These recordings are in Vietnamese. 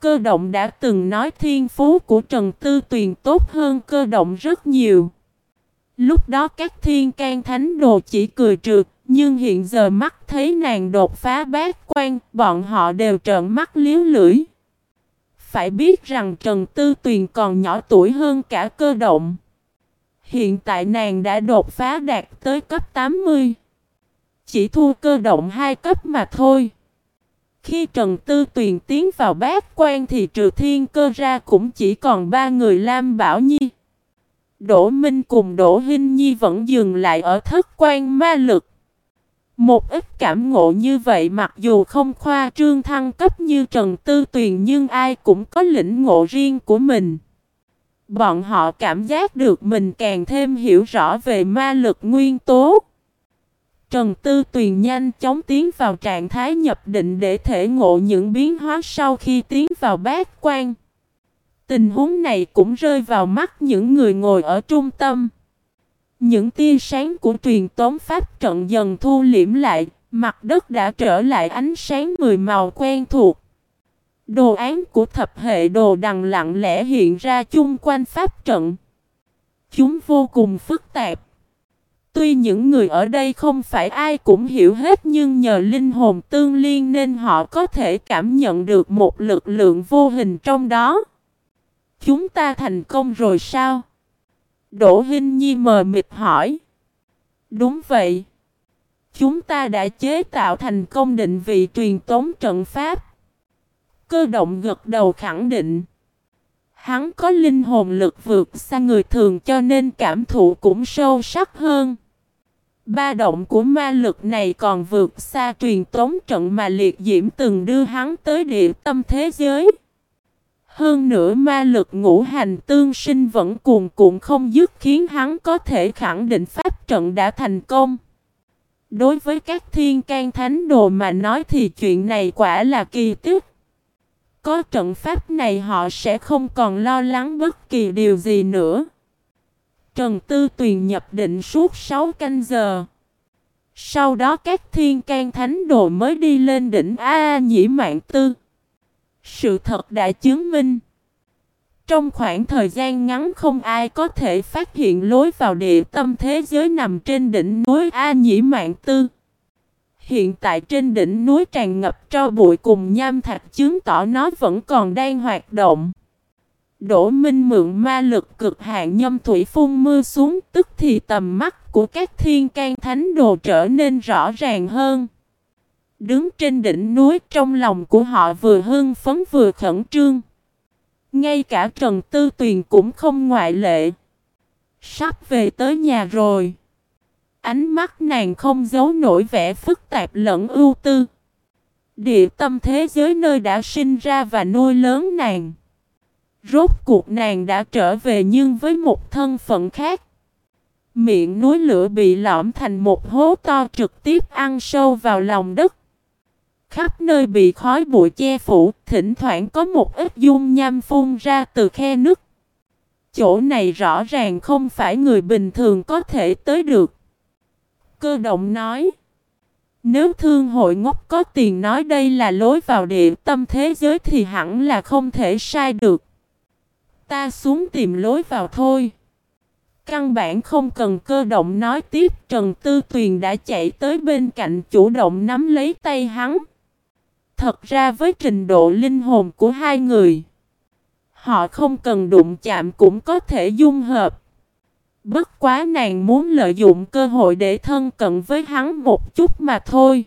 Cơ động đã từng nói thiên phú của Trần Tư Tuyền tốt hơn cơ động rất nhiều. Lúc đó các thiên can thánh đồ chỉ cười trượt, nhưng hiện giờ mắt thấy nàng đột phá bát quan, bọn họ đều trợn mắt liếu lưỡi. Phải biết rằng Trần Tư Tuyền còn nhỏ tuổi hơn cả cơ động. Hiện tại nàng đã đột phá đạt tới cấp 80. Chỉ thua cơ động hai cấp mà thôi. Khi Trần Tư Tuyền tiến vào bát quan thì trừ thiên cơ ra cũng chỉ còn ba người Lam Bảo Nhi. Đỗ Minh cùng Đỗ Hinh Nhi vẫn dừng lại ở thất quan ma lực. Một ít cảm ngộ như vậy mặc dù không khoa trương thăng cấp như Trần Tư Tuyền nhưng ai cũng có lĩnh ngộ riêng của mình. Bọn họ cảm giác được mình càng thêm hiểu rõ về ma lực nguyên tố. Trần Tư Tuyền nhanh chóng tiến vào trạng thái nhập định để thể ngộ những biến hóa sau khi tiến vào bát quan. Tình huống này cũng rơi vào mắt những người ngồi ở trung tâm. Những tia sáng của truyền tống pháp trận dần thu liễm lại, mặt đất đã trở lại ánh sáng mười màu quen thuộc. Đồ án của thập hệ đồ đằng lặng lẽ hiện ra chung quanh pháp trận. Chúng vô cùng phức tạp. Tuy những người ở đây không phải ai cũng hiểu hết nhưng nhờ linh hồn tương liên nên họ có thể cảm nhận được một lực lượng vô hình trong đó. Chúng ta thành công rồi sao? Đỗ Hinh Nhi mờ mịt hỏi. Đúng vậy. Chúng ta đã chế tạo thành công định vị truyền tống trận pháp. Cơ động gật đầu khẳng định. Hắn có linh hồn lực vượt xa người thường cho nên cảm thụ cũng sâu sắc hơn. Ba động của ma lực này còn vượt xa truyền tống trận mà liệt diễm từng đưa hắn tới địa tâm thế giới. Hơn nữa ma lực ngũ hành tương sinh vẫn cuồn cuộn không dứt khiến hắn có thể khẳng định pháp trận đã thành công. Đối với các thiên can thánh đồ mà nói thì chuyện này quả là kỳ tích. Có trận pháp này họ sẽ không còn lo lắng bất kỳ điều gì nữa. Trần Tư Tuyền nhập định suốt 6 canh giờ. Sau đó các thiên can thánh đồ mới đi lên đỉnh A, Nhĩ Mạng Tư. Sự thật đã chứng minh. Trong khoảng thời gian ngắn không ai có thể phát hiện lối vào địa tâm thế giới nằm trên đỉnh núi A Nhĩ Mạng Tư. Hiện tại trên đỉnh núi tràn ngập tro bụi cùng nham thạch chứng tỏ nó vẫn còn đang hoạt động. Đỗ Minh mượn ma lực cực hạn nhâm thủy phun mưa xuống, tức thì tầm mắt của các thiên can thánh đồ trở nên rõ ràng hơn. Đứng trên đỉnh núi, trong lòng của họ vừa hưng phấn vừa khẩn trương. Ngay cả Trần Tư Tuyền cũng không ngoại lệ. Sắp về tới nhà rồi. Ánh mắt nàng không giấu nổi vẻ phức tạp lẫn ưu tư. Địa tâm thế giới nơi đã sinh ra và nuôi lớn nàng. Rốt cuộc nàng đã trở về nhưng với một thân phận khác. Miệng núi lửa bị lõm thành một hố to trực tiếp ăn sâu vào lòng đất. Khắp nơi bị khói bụi che phủ, thỉnh thoảng có một ít dung nham phun ra từ khe nứt. Chỗ này rõ ràng không phải người bình thường có thể tới được. Cơ động nói. Nếu thương hội ngốc có tiền nói đây là lối vào địa tâm thế giới thì hẳn là không thể sai được. Ta xuống tìm lối vào thôi. Căn bản không cần cơ động nói tiếp Trần Tư Tuyền đã chạy tới bên cạnh chủ động nắm lấy tay hắn. Thật ra với trình độ linh hồn của hai người, họ không cần đụng chạm cũng có thể dung hợp. Bất quá nàng muốn lợi dụng cơ hội để thân cận với hắn một chút mà thôi.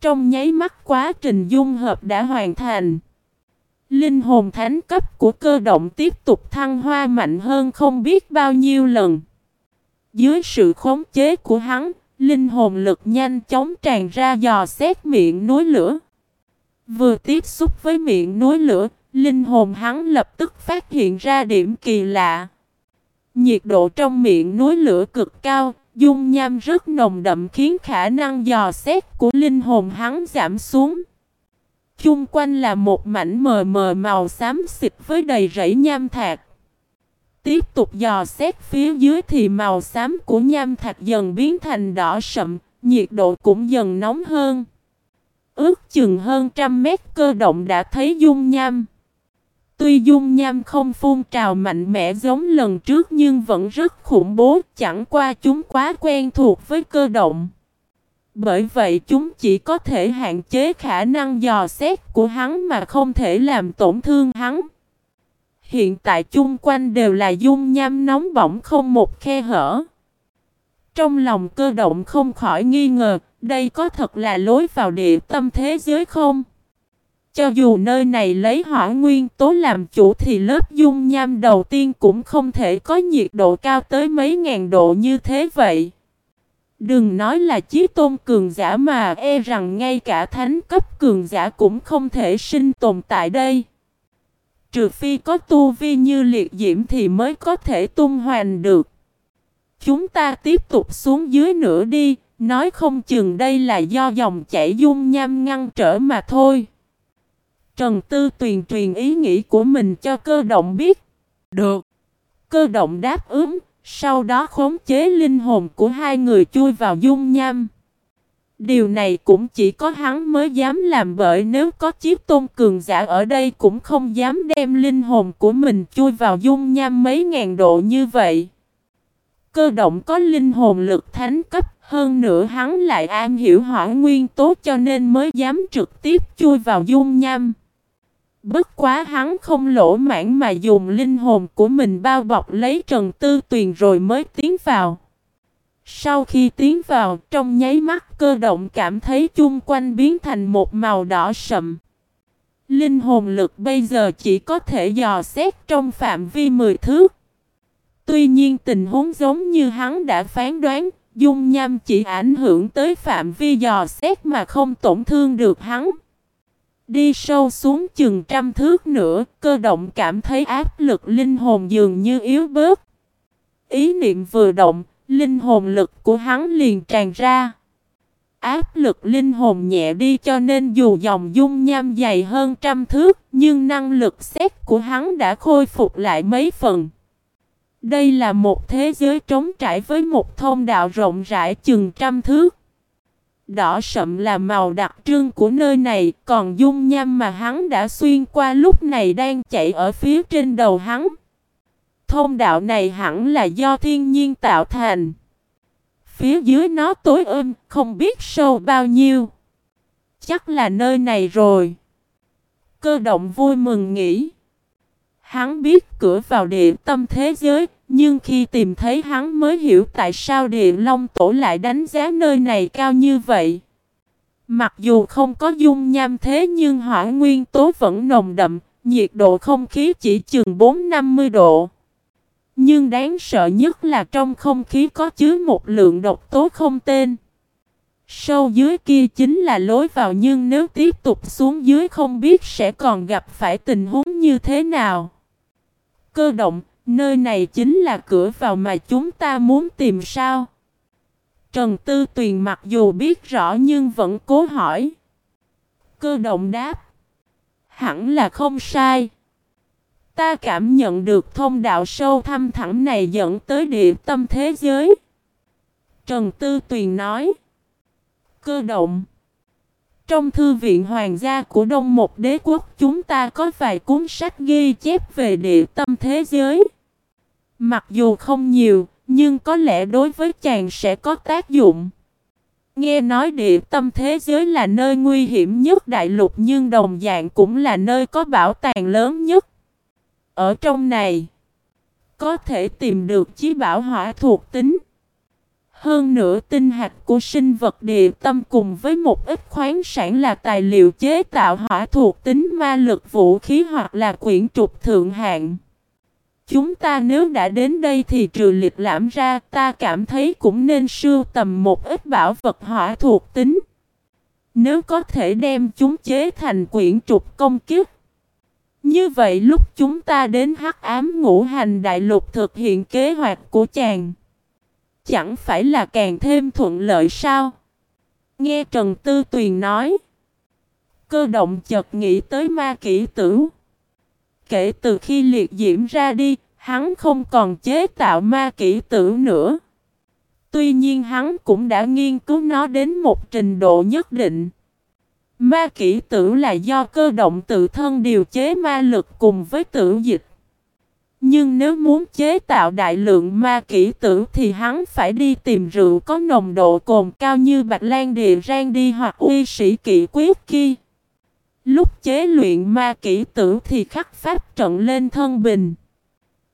Trong nháy mắt quá trình dung hợp đã hoàn thành. Linh hồn thánh cấp của cơ động tiếp tục thăng hoa mạnh hơn không biết bao nhiêu lần. Dưới sự khống chế của hắn, linh hồn lực nhanh chóng tràn ra dò xét miệng núi lửa. Vừa tiếp xúc với miệng núi lửa, linh hồn hắn lập tức phát hiện ra điểm kỳ lạ. Nhiệt độ trong miệng núi lửa cực cao, dung nham rất nồng đậm khiến khả năng dò xét của linh hồn hắn giảm xuống. Chung quanh là một mảnh mờ mờ màu xám xịt với đầy rẫy nham thạch. Tiếp tục dò xét phía dưới thì màu xám của nham thạch dần biến thành đỏ sậm, nhiệt độ cũng dần nóng hơn. ước chừng hơn trăm mét cơ động đã thấy dung nham. Tuy dung nham không phun trào mạnh mẽ giống lần trước nhưng vẫn rất khủng bố, chẳng qua chúng quá quen thuộc với cơ động. Bởi vậy chúng chỉ có thể hạn chế khả năng dò xét của hắn mà không thể làm tổn thương hắn. Hiện tại chung quanh đều là dung nham nóng bỏng không một khe hở. Trong lòng cơ động không khỏi nghi ngờ, đây có thật là lối vào địa tâm thế giới không? Cho dù nơi này lấy hỏa nguyên tố làm chủ thì lớp dung nham đầu tiên cũng không thể có nhiệt độ cao tới mấy ngàn độ như thế vậy. Đừng nói là chí tôn cường giả mà e rằng ngay cả thánh cấp cường giả cũng không thể sinh tồn tại đây. Trừ phi có tu vi như liệt diễm thì mới có thể tung hoành được. Chúng ta tiếp tục xuống dưới nữa đi, nói không chừng đây là do dòng chảy dung nham ngăn trở mà thôi. Trần Tư Tuyền truyền ý nghĩ của mình cho cơ động biết. Được. Cơ động đáp ứng, sau đó khống chế linh hồn của hai người chui vào dung nham. Điều này cũng chỉ có hắn mới dám làm bởi nếu có chiếc tôn cường giả ở đây cũng không dám đem linh hồn của mình chui vào dung nham mấy ngàn độ như vậy. Cơ động có linh hồn lực thánh cấp hơn nữa hắn lại am hiểu hỏa nguyên tố cho nên mới dám trực tiếp chui vào dung nham. Bất quá hắn không lỗ mãn mà dùng linh hồn của mình bao bọc lấy Trần Tư Tuyền rồi mới tiến vào. Sau khi tiến vào, trong nháy mắt cơ động cảm thấy chung quanh biến thành một màu đỏ sậm. Linh hồn lực bây giờ chỉ có thể dò xét trong phạm vi 10 thước. Tuy nhiên tình huống giống như hắn đã phán đoán, dung nham chỉ ảnh hưởng tới phạm vi dò xét mà không tổn thương được hắn. Đi sâu xuống chừng trăm thước nữa, cơ động cảm thấy áp lực linh hồn dường như yếu bớt. Ý niệm vừa động, linh hồn lực của hắn liền tràn ra. Áp lực linh hồn nhẹ đi cho nên dù dòng dung nham dày hơn trăm thước, nhưng năng lực xét của hắn đã khôi phục lại mấy phần. Đây là một thế giới trống trải với một thông đạo rộng rãi chừng trăm thước. Đỏ sậm là màu đặc trưng của nơi này, còn dung nham mà hắn đã xuyên qua lúc này đang chạy ở phía trên đầu hắn. Thông đạo này hẳn là do thiên nhiên tạo thành. Phía dưới nó tối ôm, không biết sâu bao nhiêu. Chắc là nơi này rồi. Cơ động vui mừng nghĩ. Hắn biết cửa vào địa tâm thế giới, nhưng khi tìm thấy hắn mới hiểu tại sao địa long tổ lại đánh giá nơi này cao như vậy. Mặc dù không có dung nham thế nhưng hỏa nguyên tố vẫn nồng đậm, nhiệt độ không khí chỉ chừng 4-50 độ. Nhưng đáng sợ nhất là trong không khí có chứa một lượng độc tố không tên. Sâu dưới kia chính là lối vào nhưng nếu tiếp tục xuống dưới không biết sẽ còn gặp phải tình huống như thế nào. Cơ động, nơi này chính là cửa vào mà chúng ta muốn tìm sao? Trần Tư Tuyền mặc dù biết rõ nhưng vẫn cố hỏi. Cơ động đáp. Hẳn là không sai. Ta cảm nhận được thông đạo sâu thăm thẳm này dẫn tới địa tâm thế giới. Trần Tư Tuyền nói. Cơ động. Trong thư viện hoàng gia của Đông một đế quốc chúng ta có vài cuốn sách ghi chép về địa tâm thế giới. Mặc dù không nhiều, nhưng có lẽ đối với chàng sẽ có tác dụng. Nghe nói địa tâm thế giới là nơi nguy hiểm nhất đại lục nhưng đồng dạng cũng là nơi có bảo tàng lớn nhất. Ở trong này, có thể tìm được chí bảo hỏa thuộc tính. Hơn nữa tinh hạt của sinh vật địa tâm cùng với một ít khoáng sản là tài liệu chế tạo hỏa thuộc tính ma lực vũ khí hoặc là quyển trục thượng hạng. Chúng ta nếu đã đến đây thì trừ liệt lãm ra, ta cảm thấy cũng nên sưu tầm một ít bảo vật hỏa thuộc tính. Nếu có thể đem chúng chế thành quyển trục công kiếp. Như vậy lúc chúng ta đến hắc ám ngũ hành đại lục thực hiện kế hoạch của chàng. Chẳng phải là càng thêm thuận lợi sao? Nghe Trần Tư Tuyền nói. Cơ động chợt nghĩ tới ma kỹ tử. Kể từ khi liệt diễm ra đi, hắn không còn chế tạo ma kỹ tử nữa. Tuy nhiên hắn cũng đã nghiên cứu nó đến một trình độ nhất định. Ma kỹ tử là do cơ động tự thân điều chế ma lực cùng với tử dịch. Nhưng nếu muốn chế tạo đại lượng ma kỹ tử thì hắn phải đi tìm rượu có nồng độ cồn cao như bạch lan địa rang đi hoặc uy sĩ kỵ quyết kia. Lúc chế luyện ma kỹ tử thì khắc pháp trận lên thân bình.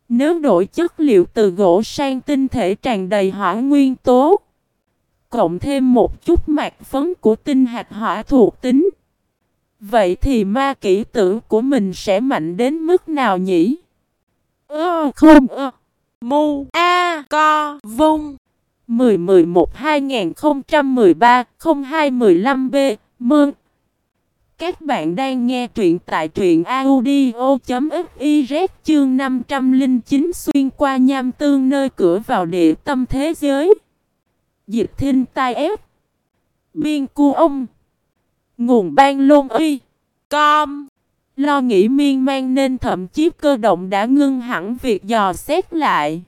Nếu đổi chất liệu từ gỗ sang tinh thể tràn đầy hỏa nguyên tố, cộng thêm một chút mạc phấn của tinh hạt hỏa thuộc tính, vậy thì ma kỹ tử của mình sẽ mạnh đến mức nào nhỉ? Ơ không ơ Mu A Co Vung 1011 2013 0215 B mương các bạn đang nghe truyện tại truyện audio.fiz chương 509 xuyên qua nham tương nơi cửa vào địa tâm thế giới. Dịch thinh tai ép. Biên cu ông. Nguồn ban lôn uy. Com. Lo nghĩ miên man nên thậm chí cơ động đã ngưng hẳn việc dò xét lại.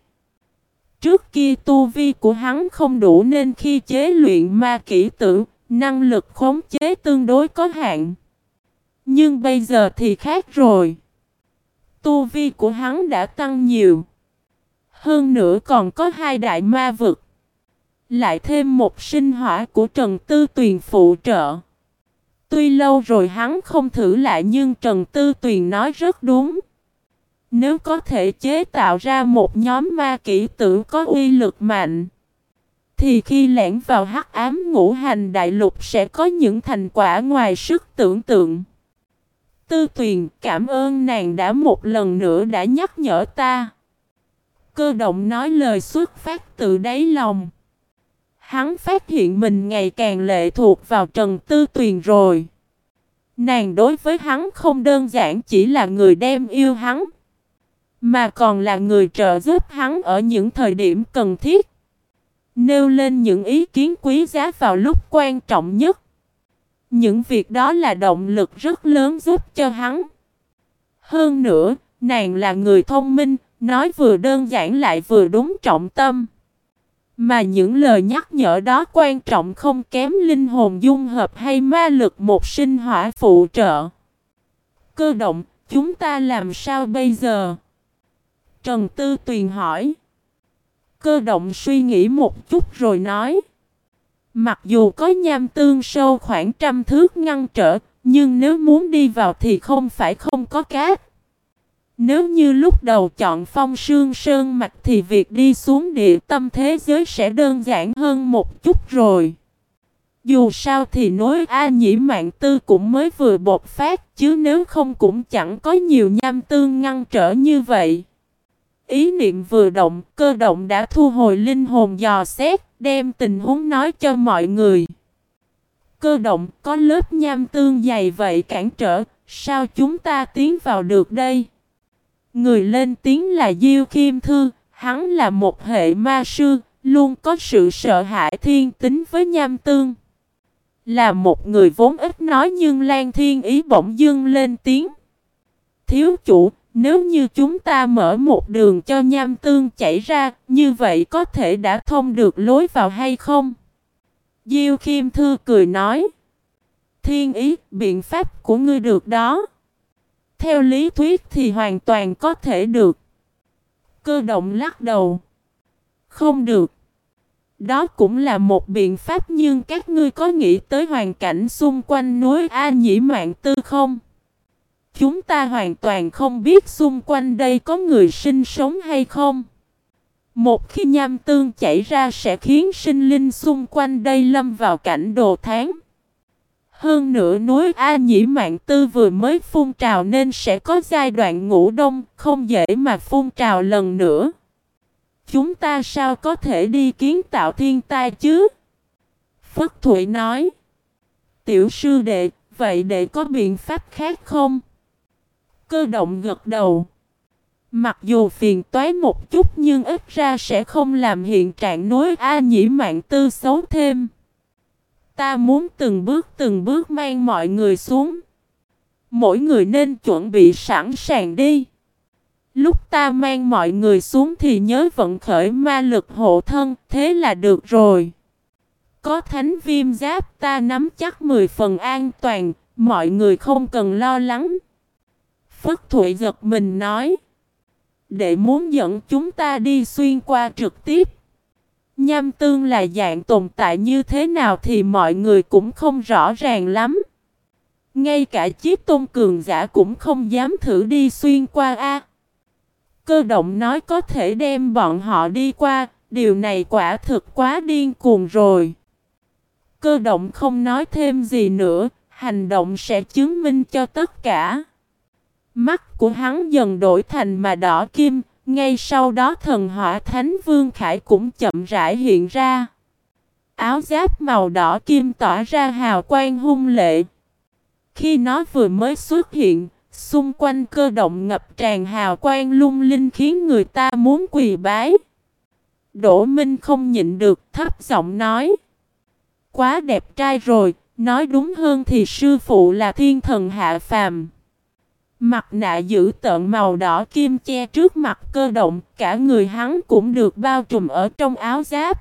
Trước kia tu vi của hắn không đủ nên khi chế luyện ma kỹ tử, năng lực khống chế tương đối có hạn. Nhưng bây giờ thì khác rồi. Tu vi của hắn đã tăng nhiều. Hơn nữa còn có hai đại ma vực. Lại thêm một sinh hỏa của Trần Tư Tuyền phụ trợ. Tuy lâu rồi hắn không thử lại nhưng Trần Tư Tuyền nói rất đúng. Nếu có thể chế tạo ra một nhóm ma kỹ tử có uy lực mạnh, thì khi lẻn vào hắc ám ngũ hành đại lục sẽ có những thành quả ngoài sức tưởng tượng. Tư Tuyền cảm ơn nàng đã một lần nữa đã nhắc nhở ta. Cơ động nói lời xuất phát từ đáy lòng. Hắn phát hiện mình ngày càng lệ thuộc vào Trần Tư Tuyền rồi. Nàng đối với hắn không đơn giản chỉ là người đem yêu hắn, mà còn là người trợ giúp hắn ở những thời điểm cần thiết. Nêu lên những ý kiến quý giá vào lúc quan trọng nhất. Những việc đó là động lực rất lớn giúp cho hắn. Hơn nữa, nàng là người thông minh, nói vừa đơn giản lại vừa đúng trọng tâm. Mà những lời nhắc nhở đó quan trọng không kém linh hồn dung hợp hay ma lực một sinh hỏa phụ trợ. Cơ động, chúng ta làm sao bây giờ? Trần Tư Tuyền hỏi. Cơ động suy nghĩ một chút rồi nói. Mặc dù có nham tương sâu khoảng trăm thước ngăn trở, nhưng nếu muốn đi vào thì không phải không có cát. Nếu như lúc đầu chọn phong sương sơn mạch thì việc đi xuống địa tâm thế giới sẽ đơn giản hơn một chút rồi. Dù sao thì nối A nhĩ mạng tư cũng mới vừa bột phát chứ nếu không cũng chẳng có nhiều nham tương ngăn trở như vậy. Ý niệm vừa động, cơ động đã thu hồi linh hồn dò xét, đem tình huống nói cho mọi người. Cơ động có lớp nham tương dày vậy cản trở, sao chúng ta tiến vào được đây? Người lên tiếng là Diêu Kim Thư, hắn là một hệ ma sư, luôn có sự sợ hãi thiên tính với nham tương. Là một người vốn ít nói nhưng Lan Thiên Ý bỗng dưng lên tiếng. Thiếu chủ, nếu như chúng ta mở một đường cho nham tương chảy ra, như vậy có thể đã thông được lối vào hay không? Diêu Kim Thư cười nói. Thiên ý, biện pháp của ngươi được đó. Theo lý thuyết thì hoàn toàn có thể được. Cơ động lắc đầu. Không được. Đó cũng là một biện pháp nhưng các ngươi có nghĩ tới hoàn cảnh xung quanh núi A Nhĩ Mạng Tư không? Chúng ta hoàn toàn không biết xung quanh đây có người sinh sống hay không. Một khi nham tương chảy ra sẽ khiến sinh linh xung quanh đây lâm vào cảnh đồ tháng. Hơn nữa núi A Nhĩ Mạng Tư vừa mới phun trào nên sẽ có giai đoạn ngủ đông, không dễ mà phun trào lần nữa. Chúng ta sao có thể đi kiến tạo thiên tai chứ? Phất Thụy nói. Tiểu sư đệ, vậy đệ có biện pháp khác không? Cơ động gật đầu. Mặc dù phiền toái một chút nhưng ít ra sẽ không làm hiện trạng núi A Nhĩ Mạng Tư xấu thêm. Ta muốn từng bước từng bước mang mọi người xuống. Mỗi người nên chuẩn bị sẵn sàng đi. Lúc ta mang mọi người xuống thì nhớ vận khởi ma lực hộ thân, thế là được rồi. có thánh viêm giáp ta nắm chắc 10 phần an toàn, mọi người không cần lo lắng. Phất Thụy giật mình nói. Để muốn dẫn chúng ta đi xuyên qua trực tiếp. Nham tương là dạng tồn tại như thế nào thì mọi người cũng không rõ ràng lắm. Ngay cả chiếc tôn cường giả cũng không dám thử đi xuyên qua A. Cơ động nói có thể đem bọn họ đi qua, điều này quả thực quá điên cuồng rồi. Cơ động không nói thêm gì nữa, hành động sẽ chứng minh cho tất cả. Mắt của hắn dần đổi thành mà đỏ kim, ngay sau đó thần hỏa thánh vương khải cũng chậm rãi hiện ra. Áo giáp màu đỏ kim tỏa ra hào quang hung lệ. Khi nó vừa mới xuất hiện, xung quanh cơ động ngập tràn hào quang lung linh khiến người ta muốn quỳ bái. Đỗ Minh không nhịn được thấp giọng nói. Quá đẹp trai rồi, nói đúng hơn thì sư phụ là thiên thần hạ phàm. Mặt nạ giữ tợn màu đỏ kim che trước mặt cơ động, cả người hắn cũng được bao trùm ở trong áo giáp.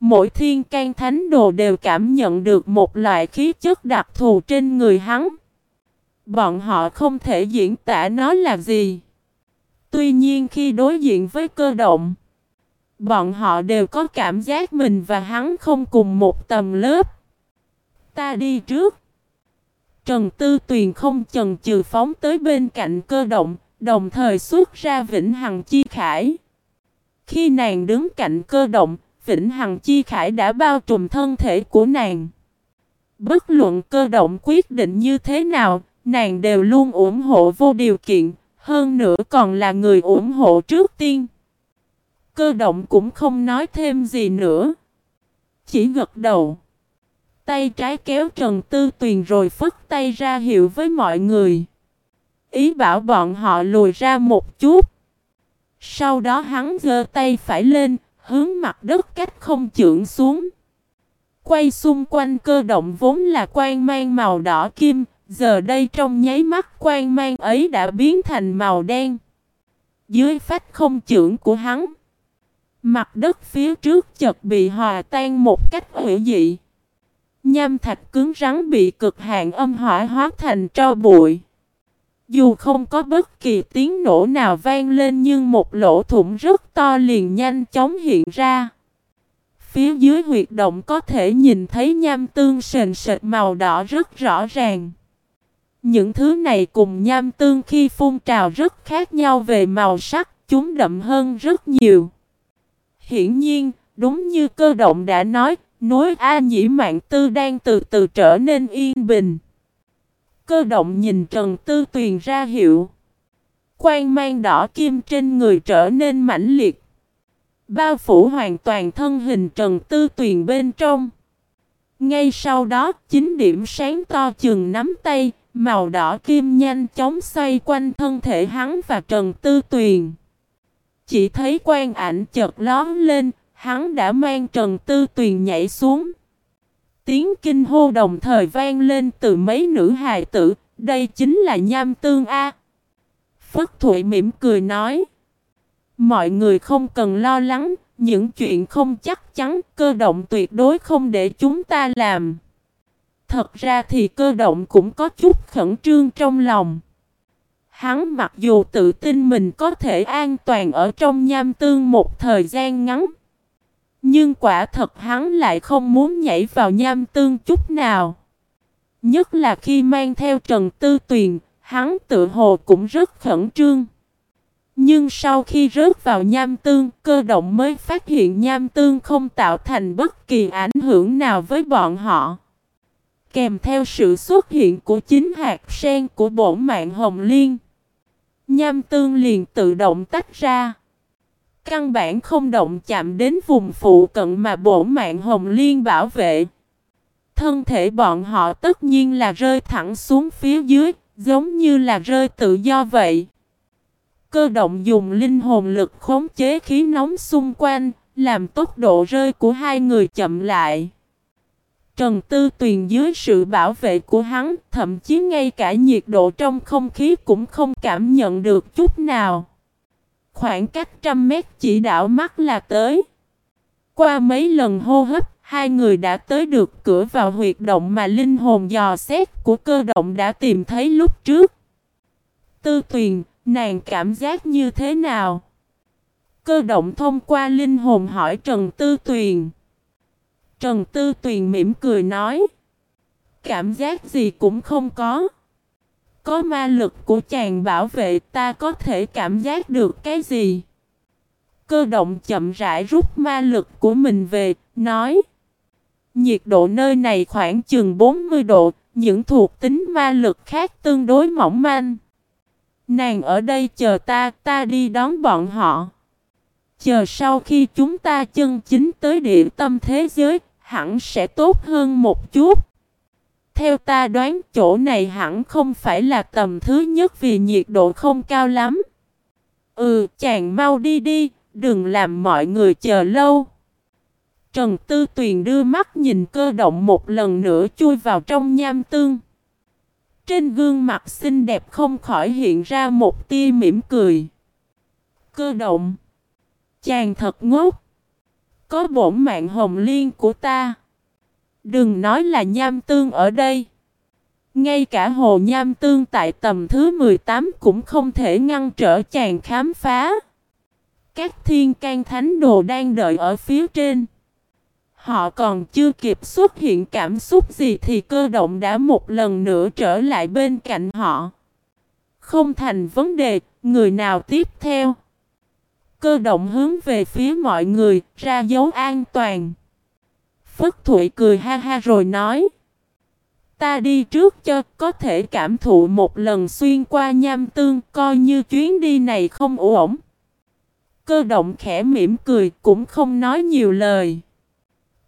Mỗi thiên can thánh đồ đều cảm nhận được một loại khí chất đặc thù trên người hắn. Bọn họ không thể diễn tả nó là gì. Tuy nhiên khi đối diện với cơ động, bọn họ đều có cảm giác mình và hắn không cùng một tầm lớp. Ta đi trước. Trần Tư Tuyền không chần chừ phóng tới bên cạnh cơ động, đồng thời xuất ra Vĩnh Hằng Chi Khải. Khi nàng đứng cạnh cơ động, Vĩnh Hằng Chi Khải đã bao trùm thân thể của nàng. Bất luận cơ động quyết định như thế nào, nàng đều luôn ủng hộ vô điều kiện, hơn nữa còn là người ủng hộ trước tiên. Cơ động cũng không nói thêm gì nữa. Chỉ gật đầu. Tay trái kéo Trần Tư Tuyền rồi phất tay ra hiệu với mọi người. Ý bảo bọn họ lùi ra một chút. Sau đó hắn giơ tay phải lên, hướng mặt đất cách không chưởng xuống. Quay xung quanh cơ động vốn là quang mang màu đỏ kim, giờ đây trong nháy mắt quang mang ấy đã biến thành màu đen. Dưới phách không chưởng của hắn, mặt đất phía trước chợt bị hòa tan một cách hữu dị. Nham thạch cứng rắn bị cực hạn âm hỏa hóa thành tro bụi. Dù không có bất kỳ tiếng nổ nào vang lên nhưng một lỗ thủng rất to liền nhanh chóng hiện ra. Phía dưới huyệt động có thể nhìn thấy nham tương sền sệt màu đỏ rất rõ ràng. Những thứ này cùng nham tương khi phun trào rất khác nhau về màu sắc, chúng đậm hơn rất nhiều. Hiển nhiên, đúng như cơ động đã nói, Núi A Nhĩ Mạng Tư đang từ từ trở nên yên bình. Cơ động nhìn Trần Tư Tuyền ra hiệu. Quang mang đỏ kim trên người trở nên mãnh liệt. Bao phủ hoàn toàn thân hình Trần Tư Tuyền bên trong. Ngay sau đó, chính điểm sáng to chừng nắm tay, màu đỏ kim nhanh chóng xoay quanh thân thể hắn và Trần Tư Tuyền. Chỉ thấy quang ảnh chợt lón lên, Hắn đã mang Trần Tư Tuyền nhảy xuống. Tiếng kinh hô đồng thời vang lên từ mấy nữ hài tử, đây chính là nham tương A. Phất Thụy mỉm cười nói. Mọi người không cần lo lắng, những chuyện không chắc chắn cơ động tuyệt đối không để chúng ta làm. Thật ra thì cơ động cũng có chút khẩn trương trong lòng. Hắn mặc dù tự tin mình có thể an toàn ở trong nham tương một thời gian ngắn. Nhưng quả thật hắn lại không muốn nhảy vào nham tương chút nào. Nhất là khi mang theo Trần Tư Tuyền, hắn tự hồ cũng rất khẩn trương. Nhưng sau khi rớt vào nham tương, cơ động mới phát hiện nham tương không tạo thành bất kỳ ảnh hưởng nào với bọn họ. Kèm theo sự xuất hiện của chính hạt sen của bổn mạng Hồng Liên, nham tương liền tự động tách ra. Căn bản không động chạm đến vùng phụ cận mà bổ mạng hồng liên bảo vệ. Thân thể bọn họ tất nhiên là rơi thẳng xuống phía dưới, giống như là rơi tự do vậy. Cơ động dùng linh hồn lực khống chế khí nóng xung quanh, làm tốc độ rơi của hai người chậm lại. Trần Tư Tuyền dưới sự bảo vệ của hắn, thậm chí ngay cả nhiệt độ trong không khí cũng không cảm nhận được chút nào. Khoảng cách trăm mét chỉ đảo mắt là tới. Qua mấy lần hô hấp, hai người đã tới được cửa vào huyệt động mà linh hồn dò xét của cơ động đã tìm thấy lúc trước. Tư tuyền, nàng cảm giác như thế nào? Cơ động thông qua linh hồn hỏi Trần Tư Tuyền. Trần Tư Tuyền mỉm cười nói. Cảm giác gì cũng không có. Có ma lực của chàng bảo vệ ta có thể cảm giác được cái gì? Cơ động chậm rãi rút ma lực của mình về, nói. Nhiệt độ nơi này khoảng chừng 40 độ, những thuộc tính ma lực khác tương đối mỏng manh. Nàng ở đây chờ ta, ta đi đón bọn họ. Chờ sau khi chúng ta chân chính tới địa tâm thế giới, hẳn sẽ tốt hơn một chút. Theo ta đoán chỗ này hẳn không phải là tầm thứ nhất vì nhiệt độ không cao lắm. Ừ, chàng mau đi đi, đừng làm mọi người chờ lâu. Trần Tư Tuyền đưa mắt nhìn cơ động một lần nữa chui vào trong nham tương. Trên gương mặt xinh đẹp không khỏi hiện ra một tia mỉm cười. Cơ động. Chàng thật ngốc. Có bổn mạng hồng liên của ta. Đừng nói là nham tương ở đây. Ngay cả hồ nham tương tại tầm thứ 18 cũng không thể ngăn trở chàng khám phá. Các thiên can thánh đồ đang đợi ở phía trên. Họ còn chưa kịp xuất hiện cảm xúc gì thì cơ động đã một lần nữa trở lại bên cạnh họ. Không thành vấn đề, người nào tiếp theo? Cơ động hướng về phía mọi người, ra dấu an toàn. Phất Thụy cười ha ha rồi nói. Ta đi trước cho có thể cảm thụ một lần xuyên qua nham tương coi như chuyến đi này không ổn. Cơ động khẽ mỉm cười cũng không nói nhiều lời.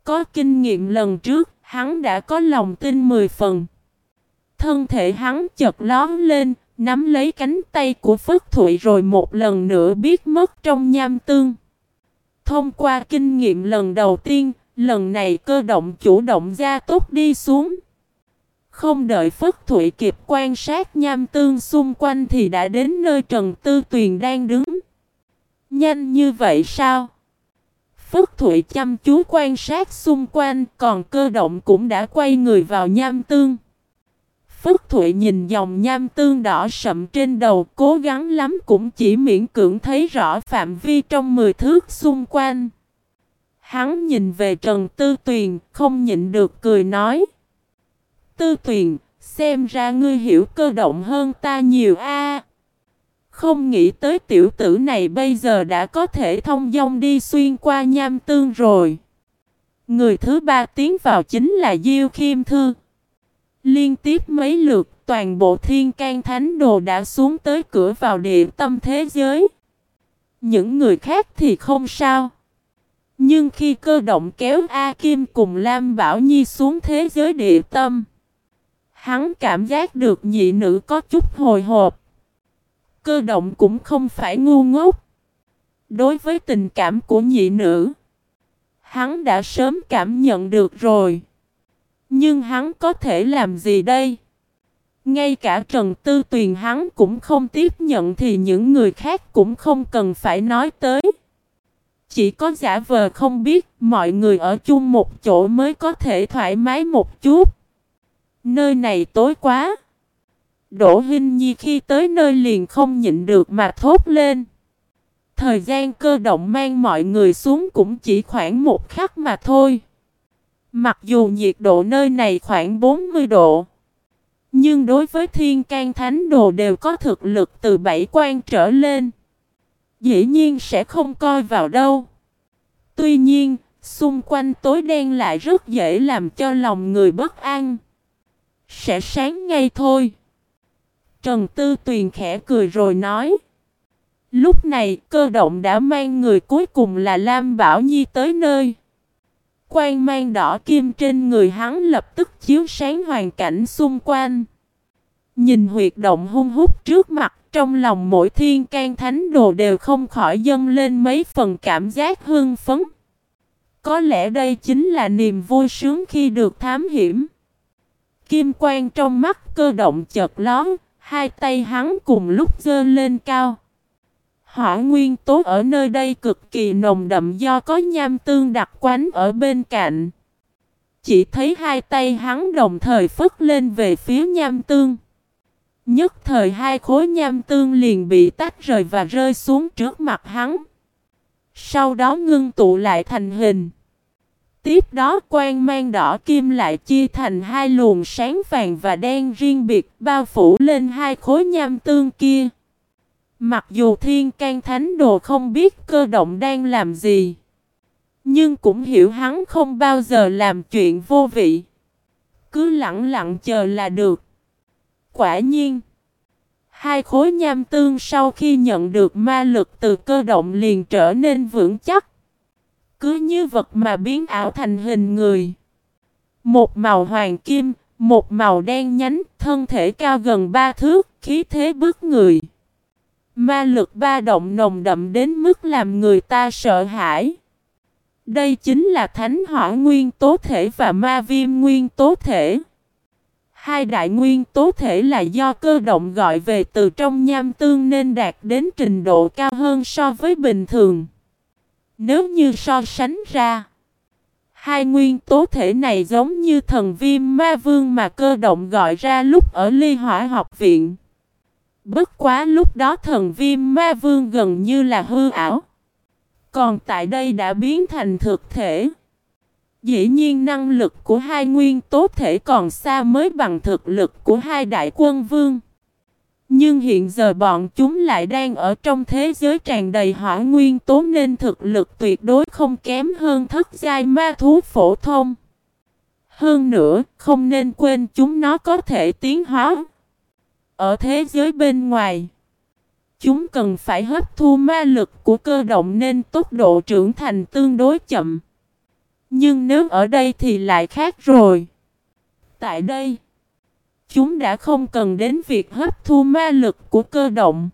Có kinh nghiệm lần trước, hắn đã có lòng tin mười phần. Thân thể hắn chật lón lên, nắm lấy cánh tay của Phất Thụy rồi một lần nữa biết mất trong nham tương. Thông qua kinh nghiệm lần đầu tiên, lần này cơ động chủ động ra tốt đi xuống. Không đợi Phất Thụy kịp quan sát nham tương xung quanh thì đã đến nơi Trần Tư Tuyền đang đứng. Nhanh như vậy sao? Phất Thụy chăm chú quan sát xung quanh, còn cơ động cũng đã quay người vào nham tương. Phất Thụy nhìn dòng nham tương đỏ sậm trên đầu, cố gắng lắm cũng chỉ miễn cưỡng thấy rõ phạm vi trong 10 thước xung quanh. Hắn nhìn về Trần Tư Tuyền, không nhịn được cười nói. Tư Tuyền, xem ra ngươi hiểu cơ động hơn ta nhiều a. Không nghĩ tới tiểu tử này bây giờ đã có thể thông dong đi xuyên qua nham tương rồi. Người thứ ba tiến vào chính là Diêu Khiêm Thư. Liên tiếp mấy lượt toàn bộ thiên can thánh đồ đã xuống tới cửa vào địa tâm thế giới. Những người khác thì không sao. Nhưng khi cơ động kéo A Kim cùng Lam Bảo Nhi xuống thế giới địa tâm, hắn cảm giác được nhị nữ có chút hồi hộp. Cơ động cũng không phải ngu ngốc. Đối với tình cảm của nhị nữ, hắn đã sớm cảm nhận được rồi. Nhưng hắn có thể làm gì đây? Ngay cả Trần Tư Tuyền hắn cũng không tiếp nhận thì những người khác cũng không cần phải nói tới. Chỉ có giả vờ không biết mọi người ở chung một chỗ mới có thể thoải mái một chút. Nơi này tối quá. Đỗ Hinh Nhi khi tới nơi liền không nhịn được mà thốt lên. Thời gian cơ động mang mọi người xuống cũng chỉ khoảng một khắc mà thôi. Mặc dù nhiệt độ nơi này khoảng 40 độ. Nhưng đối với thiên can thánh đồ đều có thực lực từ bảy quan trở lên. Dĩ nhiên sẽ không coi vào đâu. Tuy nhiên, xung quanh tối đen lại rất dễ làm cho lòng người bất an. Sẽ sáng ngay thôi. Trần Tư Tuyền khẽ cười rồi nói. Lúc này cơ động đã mang người cuối cùng là Lam Bảo Nhi tới nơi. Quang mang đỏ kim trên người hắn lập tức chiếu sáng hoàn cảnh xung quanh. Nhìn huyệt động hung hút trước mặt trong lòng mỗi thiên can thánh đồ đều không khỏi dâng lên mấy phần cảm giác hưng phấn. Có lẽ đây chính là niềm vui sướng khi được thám hiểm. Kim quang trong mắt cơ động chợt lón, hai tay hắn cùng lúc giơ lên cao. Hỏa nguyên tố ở nơi đây cực kỳ nồng đậm do có nham tương đặc quánh ở bên cạnh. Chỉ thấy hai tay hắn đồng thời phất lên về phía nham tương. Nhất thời hai khối nham tương liền bị tách rời và rơi xuống trước mặt hắn. Sau đó ngưng tụ lại thành hình. Tiếp đó quang mang đỏ kim lại chia thành hai luồng sáng vàng và đen riêng biệt, bao phủ lên hai khối nham tương kia. Mặc dù thiên can thánh đồ không biết cơ động đang làm gì. Nhưng cũng hiểu hắn không bao giờ làm chuyện vô vị. Cứ lặng lặng chờ là được. Quả nhiên. Hai khối nham tương sau khi nhận được ma lực từ cơ động liền trở nên vững chắc. Cứ như vật mà biến ảo thành hình người. Một màu hoàng kim, một màu đen nhánh, thân thể cao gần ba thước, khí thế bước người. Ma lực ba động nồng đậm đến mức làm người ta sợ hãi. Đây chính là thánh hỏa nguyên tố thể và ma viêm nguyên tố thể. Hai đại nguyên tố thể là do cơ động gọi về từ trong nham tương nên đạt đến trình độ cao hơn so với bình thường. Nếu như so sánh ra, hai nguyên tố thể này giống như thần viêm ma vương mà cơ động gọi ra lúc ở ly hỏa học viện. Bất quá lúc đó thần viêm ma vương gần như là hư ảo. Còn tại đây đã biến thành thực thể. Dĩ nhiên năng lực của hai nguyên tố thể còn xa mới bằng thực lực của hai đại quân vương. Nhưng hiện giờ bọn chúng lại đang ở trong thế giới tràn đầy hỏa nguyên tố nên thực lực tuyệt đối không kém hơn thất giai ma thú phổ thông. Hơn nữa, không nên quên chúng nó có thể tiến hóa. Ở thế giới bên ngoài, chúng cần phải hấp thu ma lực của cơ động nên tốc độ trưởng thành tương đối chậm. Nhưng nếu ở đây thì lại khác rồi. Tại đây, chúng đã không cần đến việc hấp thu ma lực của cơ động.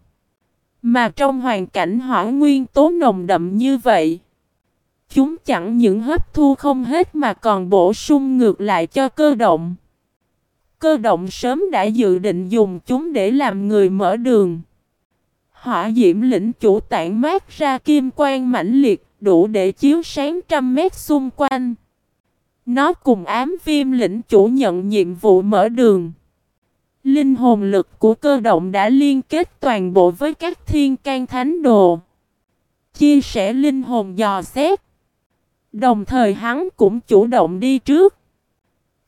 Mà trong hoàn cảnh hỏa nguyên tố nồng đậm như vậy, chúng chẳng những hấp thu không hết mà còn bổ sung ngược lại cho cơ động. Cơ động sớm đã dự định dùng chúng để làm người mở đường. Hỏa diễm lĩnh chủ tản mát ra kim quang mãnh liệt, đủ để chiếu sáng trăm mét xung quanh. Nó cùng ám viêm lĩnh chủ nhận nhiệm vụ mở đường. Linh hồn lực của cơ động đã liên kết toàn bộ với các thiên can thánh đồ. Chia sẻ linh hồn dò xét. Đồng thời hắn cũng chủ động đi trước.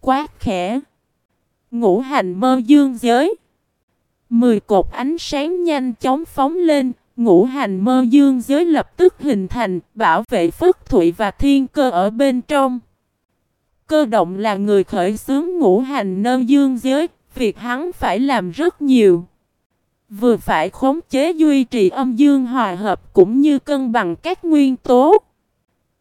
Quát khẽ. Ngũ hành mơ dương giới. Mười cột ánh sáng nhanh chóng phóng lên, ngũ hành mơ dương giới lập tức hình thành, bảo vệ phất thụy và thiên cơ ở bên trong. Cơ động là người khởi xướng ngũ hành nơ dương giới, việc hắn phải làm rất nhiều. Vừa phải khống chế duy trì âm dương hòa hợp cũng như cân bằng các nguyên tố.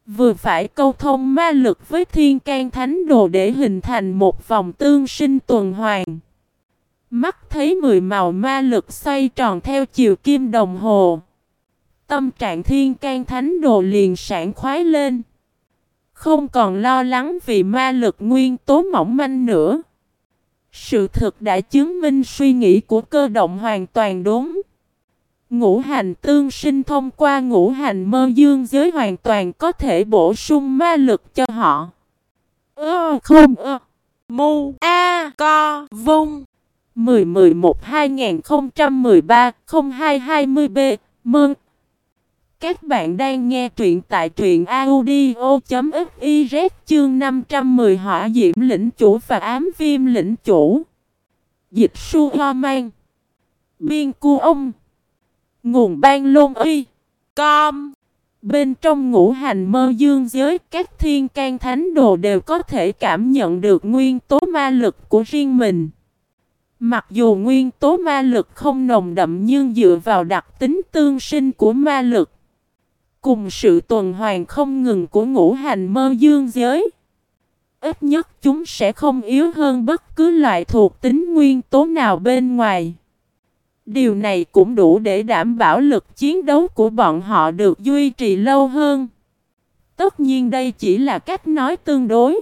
Vừa phải câu thông ma lực với thiên can thánh đồ để hình thành một vòng tương sinh tuần hoàn. Mắt thấy mười màu ma lực xoay tròn theo chiều kim đồng hồ. Tâm trạng thiên can thánh đồ liền sản khoái lên. Không còn lo lắng vì ma lực nguyên tố mỏng manh nữa. Sự thực đã chứng minh suy nghĩ của cơ động hoàn toàn đúng. Ngũ hành tương sinh thông qua ngũ hành mơ dương giới hoàn toàn có thể bổ sung ma lực cho họ. Ơ, không ơ. Mu, A, Co, Vung 10-11-2013-0220B Mơn Các bạn đang nghe truyện tại truyện audio.fiz chương 510 hỏa diễm lĩnh chủ và ám viêm lĩnh chủ. Dịch su ho mang. Biên cu ông. Nguồn ban lôn y Com. Bên trong ngũ hành mơ dương giới, các thiên can thánh đồ đều có thể cảm nhận được nguyên tố ma lực của riêng mình. Mặc dù nguyên tố ma lực không nồng đậm nhưng dựa vào đặc tính tương sinh của ma lực, cùng sự tuần hoàn không ngừng của ngũ hành mơ dương giới, ít nhất chúng sẽ không yếu hơn bất cứ loại thuộc tính nguyên tố nào bên ngoài. Điều này cũng đủ để đảm bảo lực chiến đấu của bọn họ được duy trì lâu hơn. Tất nhiên đây chỉ là cách nói tương đối.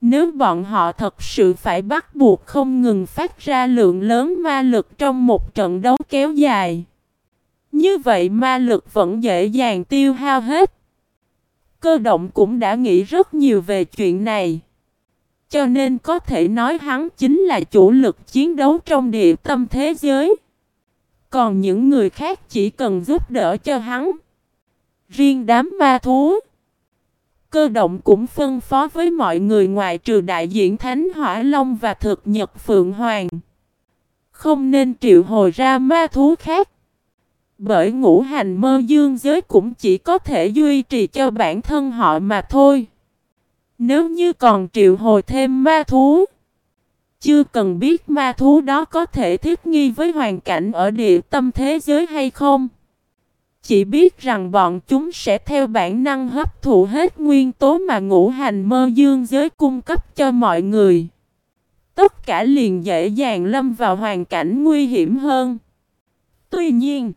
Nếu bọn họ thật sự phải bắt buộc không ngừng phát ra lượng lớn ma lực trong một trận đấu kéo dài. Như vậy ma lực vẫn dễ dàng tiêu hao hết. Cơ động cũng đã nghĩ rất nhiều về chuyện này. cho nên có thể nói hắn chính là chủ lực chiến đấu trong địa tâm thế giới. Còn những người khác chỉ cần giúp đỡ cho hắn. Riêng đám ma thú. Cơ động cũng phân phó với mọi người ngoại trừ đại diện Thánh Hỏa Long và thực nhật Phượng Hoàng. Không nên triệu hồi ra ma thú khác. Bởi ngũ hành mơ dương giới cũng chỉ có thể duy trì cho bản thân họ mà thôi. Nếu như còn triệu hồi thêm ma thú. Chưa cần biết ma thú đó có thể thích nghi với hoàn cảnh ở địa tâm thế giới hay không. Chỉ biết rằng bọn chúng sẽ theo bản năng hấp thụ hết nguyên tố mà ngũ hành mơ dương giới cung cấp cho mọi người. Tất cả liền dễ dàng lâm vào hoàn cảnh nguy hiểm hơn. Tuy nhiên,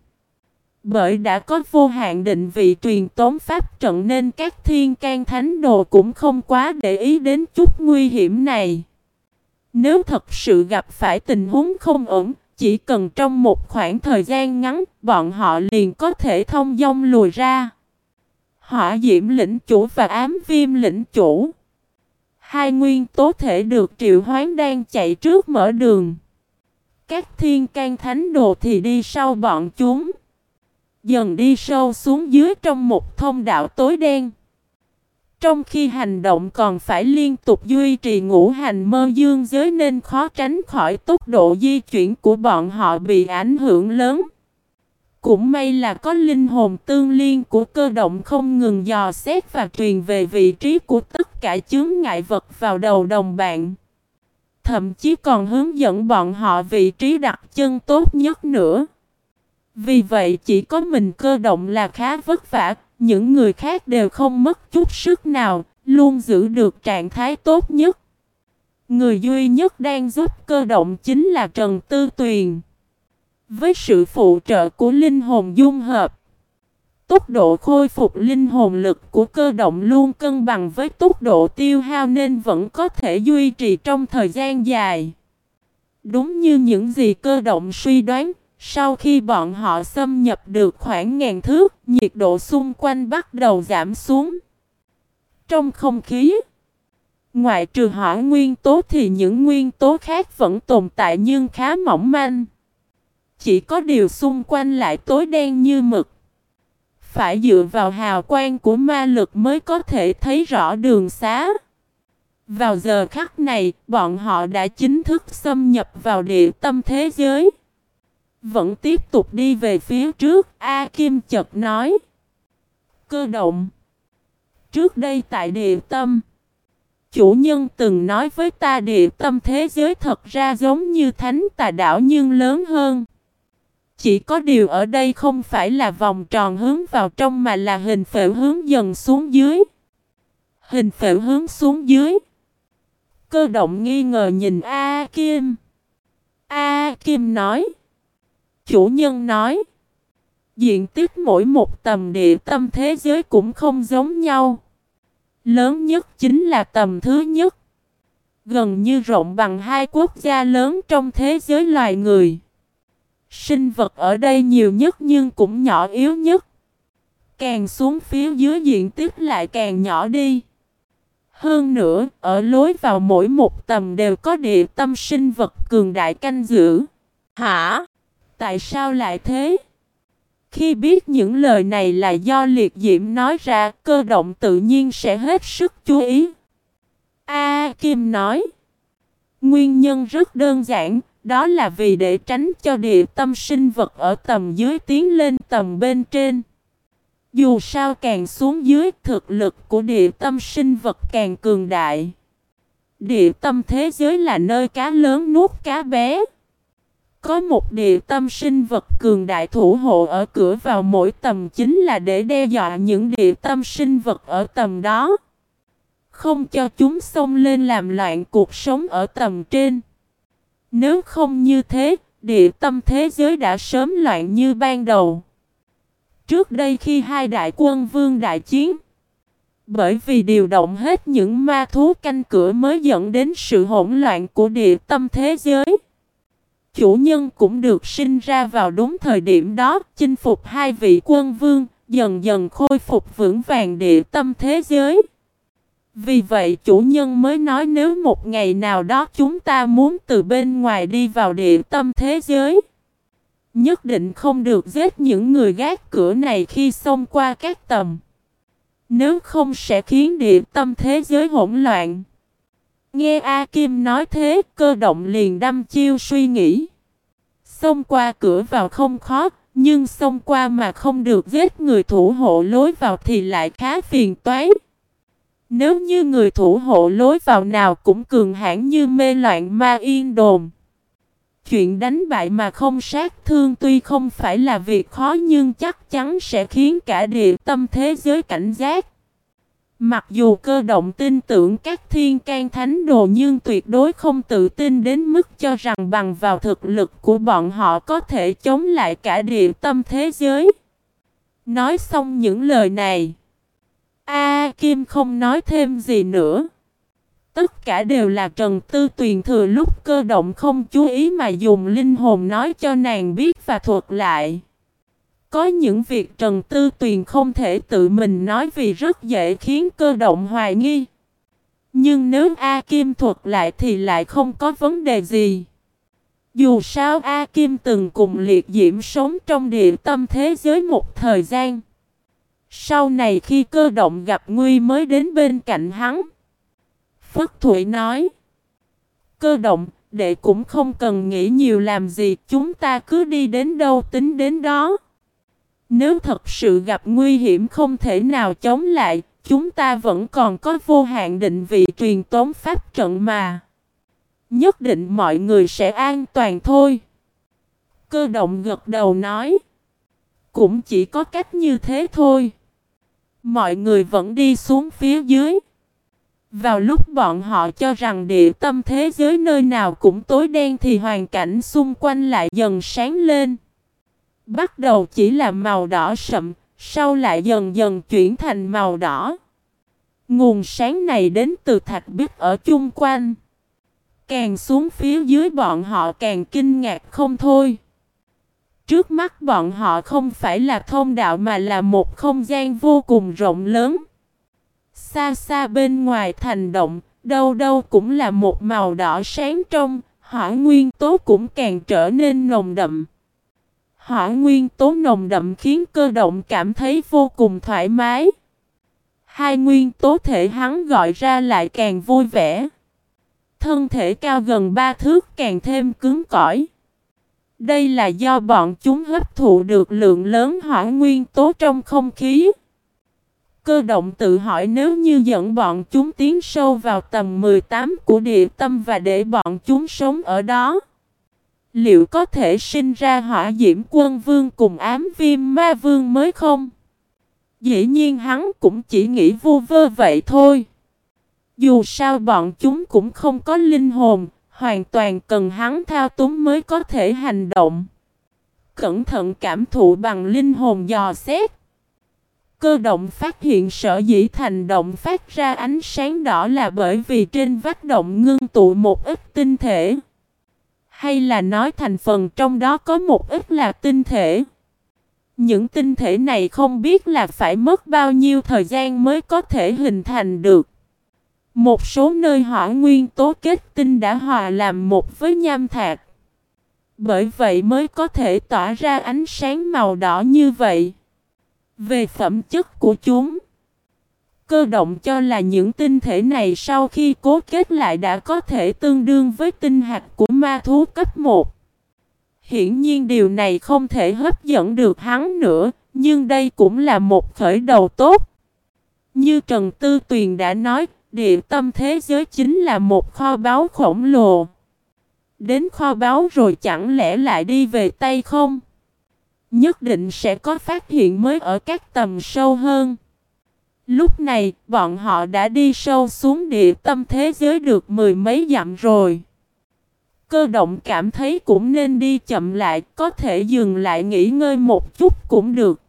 bởi đã có vô hạn định vị truyền tốn pháp trận nên các thiên can thánh đồ cũng không quá để ý đến chút nguy hiểm này. Nếu thật sự gặp phải tình huống không ổn, chỉ cần trong một khoảng thời gian ngắn, bọn họ liền có thể thông dong lùi ra. Hỏa diễm lĩnh chủ và ám viêm lĩnh chủ. Hai nguyên tố thể được triệu hoán đang chạy trước mở đường. Các thiên can thánh đồ thì đi sau bọn chúng. Dần đi sâu xuống dưới trong một thông đạo tối đen. Trong khi hành động còn phải liên tục duy trì ngũ hành mơ dương giới nên khó tránh khỏi tốc độ di chuyển của bọn họ bị ảnh hưởng lớn. Cũng may là có linh hồn tương liên của cơ động không ngừng dò xét và truyền về vị trí của tất cả chướng ngại vật vào đầu đồng bạn. Thậm chí còn hướng dẫn bọn họ vị trí đặt chân tốt nhất nữa. Vì vậy chỉ có mình cơ động là khá vất vả, những người khác đều không mất chút sức nào, luôn giữ được trạng thái tốt nhất. Người duy nhất đang giúp cơ động chính là Trần Tư Tuyền. Với sự phụ trợ của linh hồn dung hợp, tốc độ khôi phục linh hồn lực của cơ động luôn cân bằng với tốc độ tiêu hao nên vẫn có thể duy trì trong thời gian dài. Đúng như những gì cơ động suy đoán, sau khi bọn họ xâm nhập được khoảng ngàn thước, nhiệt độ xung quanh bắt đầu giảm xuống. Trong không khí, ngoại trừ hỏa nguyên tố thì những nguyên tố khác vẫn tồn tại nhưng khá mỏng manh. Chỉ có điều xung quanh lại tối đen như mực. Phải dựa vào hào quang của ma lực mới có thể thấy rõ đường xá. Vào giờ khắc này, bọn họ đã chính thức xâm nhập vào địa tâm thế giới. Vẫn tiếp tục đi về phía trước, A Kim chợt nói. Cơ động. Trước đây tại địa tâm, chủ nhân từng nói với ta địa tâm thế giới thật ra giống như thánh tà đảo nhưng lớn hơn. Chỉ có điều ở đây không phải là vòng tròn hướng vào trong mà là hình phễu hướng dần xuống dưới. Hình phễu hướng xuống dưới. Cơ động nghi ngờ nhìn A Kim. A Kim nói. Chủ nhân nói. Diện tích mỗi một tầm địa tâm thế giới cũng không giống nhau. Lớn nhất chính là tầm thứ nhất. Gần như rộng bằng hai quốc gia lớn trong thế giới loài người. Sinh vật ở đây nhiều nhất nhưng cũng nhỏ yếu nhất. Càng xuống phía dưới diện tích lại càng nhỏ đi. Hơn nữa, ở lối vào mỗi một tầm đều có địa tâm sinh vật cường đại canh giữ. Hả? Tại sao lại thế? Khi biết những lời này là do liệt diễm nói ra, cơ động tự nhiên sẽ hết sức chú ý. A Kim nói. Nguyên nhân rất đơn giản, đó là vì để tránh cho địa tâm sinh vật ở tầm dưới tiến lên tầm bên trên. Dù sao càng xuống dưới, thực lực của địa tâm sinh vật càng cường đại. Địa tâm thế giới là nơi cá lớn nuốt cá bé. Có một địa tâm sinh vật cường đại thủ hộ ở cửa vào mỗi tầm chính là để đe dọa những địa tâm sinh vật ở tầm đó. Không cho chúng xông lên làm loạn cuộc sống ở tầm trên. Nếu không như thế, địa tâm thế giới đã sớm loạn như ban đầu. Trước đây khi hai đại quân vương đại chiến, bởi vì điều động hết những ma thú canh cửa mới dẫn đến sự hỗn loạn của địa tâm thế giới. Chủ nhân cũng được sinh ra vào đúng thời điểm đó, chinh phục hai vị quân vương, dần dần khôi phục vững vàng địa tâm thế giới. Vì vậy chủ nhân mới nói nếu một ngày nào đó chúng ta muốn từ bên ngoài đi vào địa tâm thế giới. Nhất định không được giết những người gác cửa này khi xông qua các tầm. Nếu không sẽ khiến địa tâm thế giới hỗn loạn. Nghe A Kim nói thế, cơ động liền đâm chiêu suy nghĩ. Xông qua cửa vào không khó, nhưng xông qua mà không được giết người thủ hộ lối vào thì lại khá phiền toái. Nếu như người thủ hộ lối vào nào cũng cường hãn như mê loạn ma yên đồn. Chuyện đánh bại mà không sát thương tuy không phải là việc khó nhưng chắc chắn sẽ khiến cả địa tâm thế giới cảnh giác. Mặc dù cơ động tin tưởng các thiên can thánh đồ nhưng tuyệt đối không tự tin đến mức cho rằng bằng vào thực lực của bọn họ có thể chống lại cả địa tâm thế giới. Nói xong những lời này, A Kim không nói thêm gì nữa. Tất cả đều là Trần Tư Tuyền thừa lúc cơ động không chú ý mà dùng linh hồn nói cho nàng biết và thuật lại. Có những việc Trần Tư Tuyền không thể tự mình nói vì rất dễ khiến cơ động hoài nghi. Nhưng nếu A Kim thuật lại thì lại không có vấn đề gì. Dù sao A Kim từng cùng liệt diễm sống trong địa tâm thế giới một thời gian. Sau này khi cơ động gặp nguy mới đến bên cạnh hắn. Phất Thụy nói. Cơ động, đệ cũng không cần nghĩ nhiều làm gì, chúng ta cứ đi đến đâu tính đến đó. Nếu thật sự gặp nguy hiểm không thể nào chống lại, chúng ta vẫn còn có vô hạn định vị truyền tống pháp trận mà. Nhất định mọi người sẽ an toàn thôi. Cơ động gật đầu nói. Cũng chỉ có cách như thế thôi. Mọi người vẫn đi xuống phía dưới. Vào lúc bọn họ cho rằng địa tâm thế giới nơi nào cũng tối đen thì hoàn cảnh xung quanh lại dần sáng lên. Bắt đầu chỉ là màu đỏ sậm, sau lại dần dần chuyển thành màu đỏ. Nguồn sáng này đến từ thạch biết ở chung quanh. Càng xuống phía dưới bọn họ càng kinh ngạc không thôi. Trước mắt bọn họ không phải là thông đạo mà là một không gian vô cùng rộng lớn. Xa xa bên ngoài thành động, đâu đâu cũng là một màu đỏ sáng trong, hỏa nguyên tố cũng càng trở nên nồng đậm. Hỏa nguyên tố nồng đậm khiến cơ động cảm thấy vô cùng thoải mái. Hai nguyên tố thể hắn gọi ra lại càng vui vẻ. Thân thể cao gần ba thước càng thêm cứng cỏi. Đây là do bọn chúng hấp thụ được lượng lớn hỏa nguyên tố trong không khí. Cơ động tự hỏi nếu như dẫn bọn chúng tiến sâu vào tầm 18 của địa tâm và để bọn chúng sống ở đó. Liệu có thể sinh ra hỏa diễm quân vương cùng ám viêm ma vương mới không? Dĩ nhiên hắn cũng chỉ nghĩ vô vơ vậy thôi. Dù sao bọn chúng cũng không có linh hồn, hoàn toàn cần hắn thao túng mới có thể hành động. Cẩn thận cảm thụ bằng linh hồn dò xét. Cơ động phát hiện sở dĩ thành động phát ra ánh sáng đỏ là bởi vì trên vách động ngưng tụ một ít tinh thể. Hay là nói thành phần trong đó có một ít là tinh thể. Những tinh thể này không biết là phải mất bao nhiêu thời gian mới có thể hình thành được. Một số nơi hỏa nguyên tố kết tinh đã hòa làm một với nham thạch. Bởi vậy mới có thể tỏa ra ánh sáng màu đỏ như vậy. Về phẩm chất của chúng, cơ động cho là những tinh thể này sau khi cố kết lại đã có thể tương đương với tinh hạt của ma thú cấp 1. Hiển nhiên điều này không thể hấp dẫn được hắn nữa, nhưng đây cũng là một khởi đầu tốt. Như Trần Tư Tuyền đã nói, địa tâm thế giới chính là một kho báu khổng lồ. Đến kho báu rồi chẳng lẽ lại đi về Tây không? Nhất định sẽ có phát hiện mới ở các tầm sâu hơn. Lúc này, bọn họ đã đi sâu xuống địa tâm thế giới được mười mấy dặm rồi. Cơ động cảm thấy cũng nên đi chậm lại, có thể dừng lại nghỉ ngơi một chút cũng được.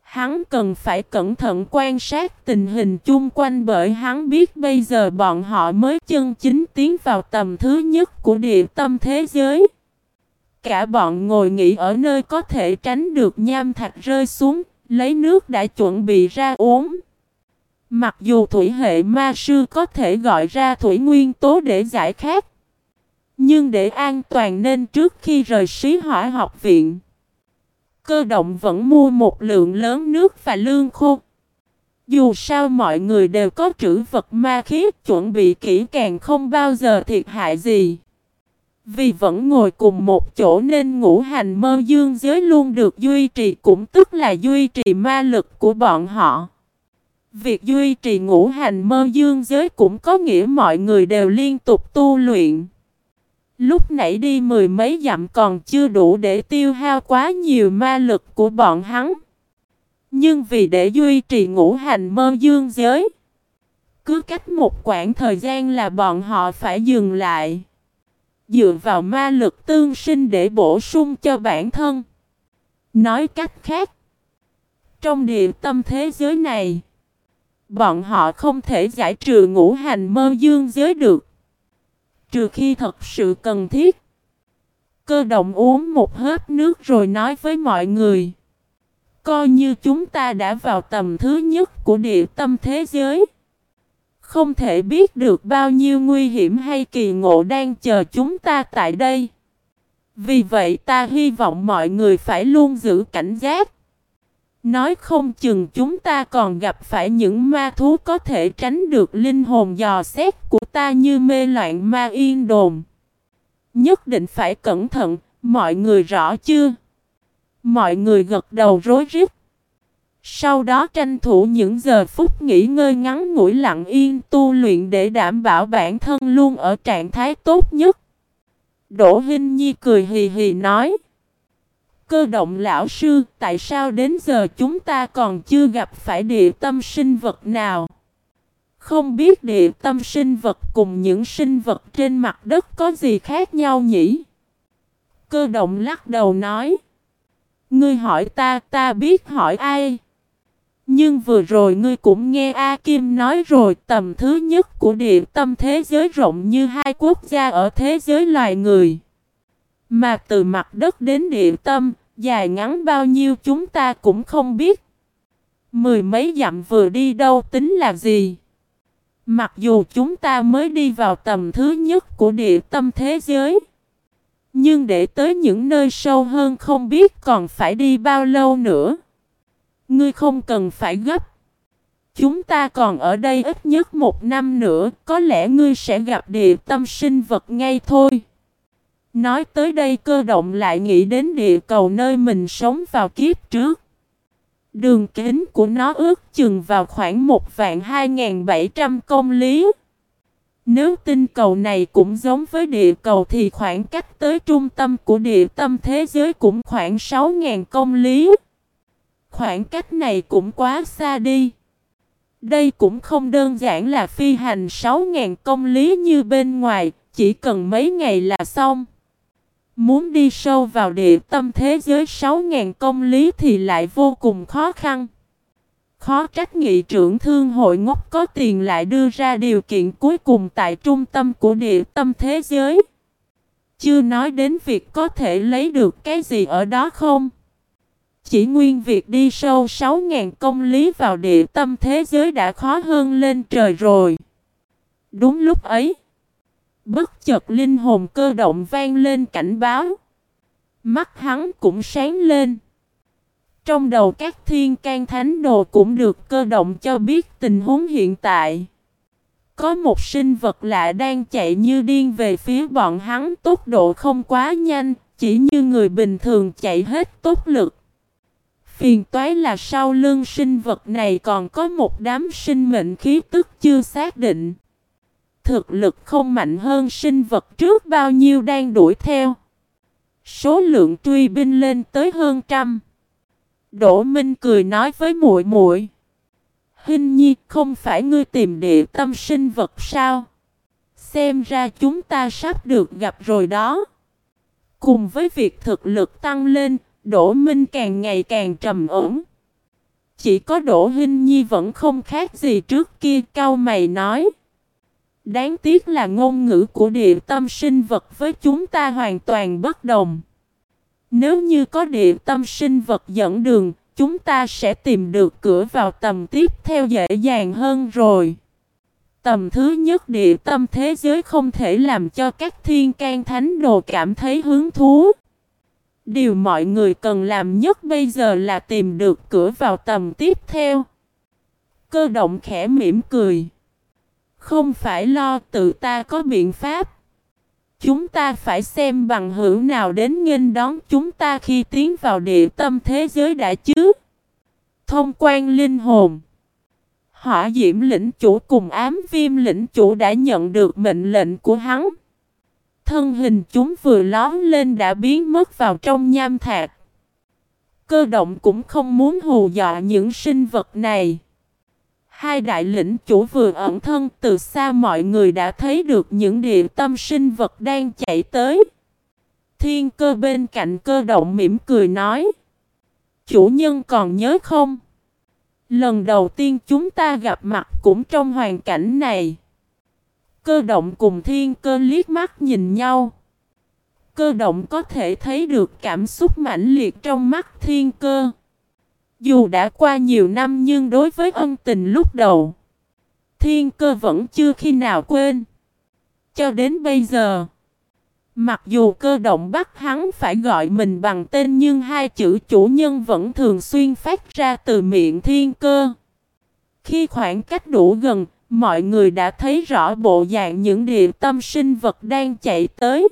Hắn cần phải cẩn thận quan sát tình hình chung quanh bởi hắn biết bây giờ bọn họ mới chân chính tiến vào tầm thứ nhất của địa tâm thế giới. Cả bọn ngồi nghỉ ở nơi có thể tránh được nham thạch rơi xuống, lấy nước đã chuẩn bị ra uống. Mặc dù thủy hệ ma sư có thể gọi ra thủy nguyên tố để giải khát, nhưng để an toàn nên trước khi rời sĩ hỏa học viện, cơ động vẫn mua một lượng lớn nước và lương khô. Dù sao mọi người đều có trữ vật ma khí chuẩn bị kỹ càng không bao giờ thiệt hại gì. Vì vẫn ngồi cùng một chỗ nên ngũ hành mơ dương giới luôn được duy trì cũng tức là duy trì ma lực của bọn họ. Việc duy trì ngũ hành mơ dương giới cũng có nghĩa mọi người đều liên tục tu luyện. Lúc nãy đi mười mấy dặm còn chưa đủ để tiêu hao quá nhiều ma lực của bọn hắn. Nhưng vì để duy trì ngũ hành mơ dương giới, cứ cách một quãng thời gian là bọn họ phải dừng lại. Dựa vào ma lực tương sinh để bổ sung cho bản thân. Nói cách khác, trong địa tâm thế giới này, bọn họ không thể giải trừ ngũ hành mơ dương giới được. Trừ khi thật sự cần thiết. Cơ động uống một hớp nước rồi nói với mọi người. Coi như chúng ta đã vào tầm thứ nhất của địa tâm thế giới. Không thể biết được bao nhiêu nguy hiểm hay kỳ ngộ đang chờ chúng ta tại đây. Vì vậy ta hy vọng mọi người phải luôn giữ cảnh giác. Nói không chừng chúng ta còn gặp phải những ma thú có thể tránh được linh hồn dò xét của ta như mê loạn ma yên đồn. Nhất định phải cẩn thận, mọi người rõ chưa? Mọi người gật đầu rối rít. Sau đó tranh thủ những giờ phút nghỉ ngơi ngắn ngủi lặng yên tu luyện để đảm bảo bản thân luôn ở trạng thái tốt nhất. Đỗ Hinh Nhi cười hì hì nói. Cơ động lão sư, tại sao đến giờ chúng ta còn chưa gặp phải địa tâm sinh vật nào? Không biết địa tâm sinh vật cùng những sinh vật trên mặt đất có gì khác nhau nhỉ? Cơ động lắc đầu nói. Ngươi hỏi ta, ta biết hỏi ai? Nhưng vừa rồi ngươi cũng nghe A Kim nói rồi tầm thứ nhất của địa tâm thế giới rộng như hai quốc gia ở thế giới loài người. Mà từ mặt đất đến địa tâm, dài ngắn bao nhiêu chúng ta cũng không biết. Mười mấy dặm vừa đi đâu tính là gì? Mặc dù chúng ta mới đi vào tầm thứ nhất của địa tâm thế giới. Nhưng để tới những nơi sâu hơn không biết còn phải đi bao lâu nữa. Ngươi không cần phải gấp. Chúng ta còn ở đây ít nhất một năm nữa, có lẽ ngươi sẽ gặp địa tâm sinh vật ngay thôi. Nói tới đây cơ động lại nghĩ đến địa cầu nơi mình sống vào kiếp trước. Đường kính của nó ước chừng vào khoảng 1 vạn 2.700 công lý. Nếu tinh cầu này cũng giống với địa cầu thì khoảng cách tới trung tâm của địa tâm thế giới cũng khoảng 6.000 công lý. Khoảng cách này cũng quá xa đi. Đây cũng không đơn giản là phi hành 6.000 công lý như bên ngoài, chỉ cần mấy ngày là xong. Muốn đi sâu vào địa tâm thế giới 6.000 công lý thì lại vô cùng khó khăn. Khó trách nghị trưởng thương hội ngốc có tiền lại đưa ra điều kiện cuối cùng tại trung tâm của địa tâm thế giới. Chưa nói đến việc có thể lấy được cái gì ở đó không? Chỉ nguyên việc đi sâu 6.000 công lý vào địa tâm thế giới đã khó hơn lên trời rồi. Đúng lúc ấy, bất chợt linh hồn cơ động vang lên cảnh báo. Mắt hắn cũng sáng lên. Trong đầu các thiên can thánh đồ cũng được cơ động cho biết tình huống hiện tại. Có một sinh vật lạ đang chạy như điên về phía bọn hắn tốc độ không quá nhanh, chỉ như người bình thường chạy hết tốc lực. Phiền toái là sau lưng sinh vật này còn có một đám sinh mệnh khí tức chưa xác định. Thực lực không mạnh hơn sinh vật trước bao nhiêu đang đuổi theo. Số lượng truy binh lên tới hơn trăm. Đỗ Minh cười nói với muội muội, "Hình nhi, không phải ngươi tìm địa tâm sinh vật sao? Xem ra chúng ta sắp được gặp rồi đó." Cùng với việc thực lực tăng lên, Đỗ Minh càng ngày càng trầm ổn. Chỉ có Đỗ Hinh Nhi vẫn không khác gì trước kia cao mày nói. Đáng tiếc là ngôn ngữ của địa tâm sinh vật với chúng ta hoàn toàn bất đồng. Nếu như có địa tâm sinh vật dẫn đường, chúng ta sẽ tìm được cửa vào tầm tiếp theo dễ dàng hơn rồi. Tầm thứ nhất địa tâm thế giới không thể làm cho các thiên can thánh đồ cảm thấy hứng thú. Điều mọi người cần làm nhất bây giờ là tìm được cửa vào tầm tiếp theo. Cơ động khẽ mỉm cười. Không phải lo, tự ta có biện pháp. Chúng ta phải xem bằng hữu nào đến nghênh đón chúng ta khi tiến vào địa tâm thế giới đã chứ. Thông quan linh hồn. Hỏa diễm lĩnh chủ cùng ám viêm lĩnh chủ đã nhận được mệnh lệnh của hắn. Thân hình chúng vừa lón lên đã biến mất vào trong nham thạch. Cơ động cũng không muốn hù dọa những sinh vật này. Hai đại lĩnh chủ vừa ẩn thân, từ xa mọi người đã thấy được những địa tâm sinh vật đang chạy tới. Thiên cơ bên cạnh cơ động mỉm cười nói. Chủ nhân còn nhớ không? Lần đầu tiên chúng ta gặp mặt cũng trong hoàn cảnh này. Cơ động cùng thiên cơ liếc mắt nhìn nhau. Cơ động có thể thấy được cảm xúc mãnh liệt trong mắt thiên cơ. Dù đã qua nhiều năm nhưng đối với ân tình lúc đầu, thiên cơ vẫn chưa khi nào quên. Cho đến bây giờ, mặc dù cơ động bắt hắn phải gọi mình bằng tên nhưng hai chữ chủ nhân vẫn thường xuyên phát ra từ miệng thiên cơ. Khi khoảng cách đủ gần, mọi người đã thấy rõ bộ dạng những địa tâm sinh vật đang chạy tới.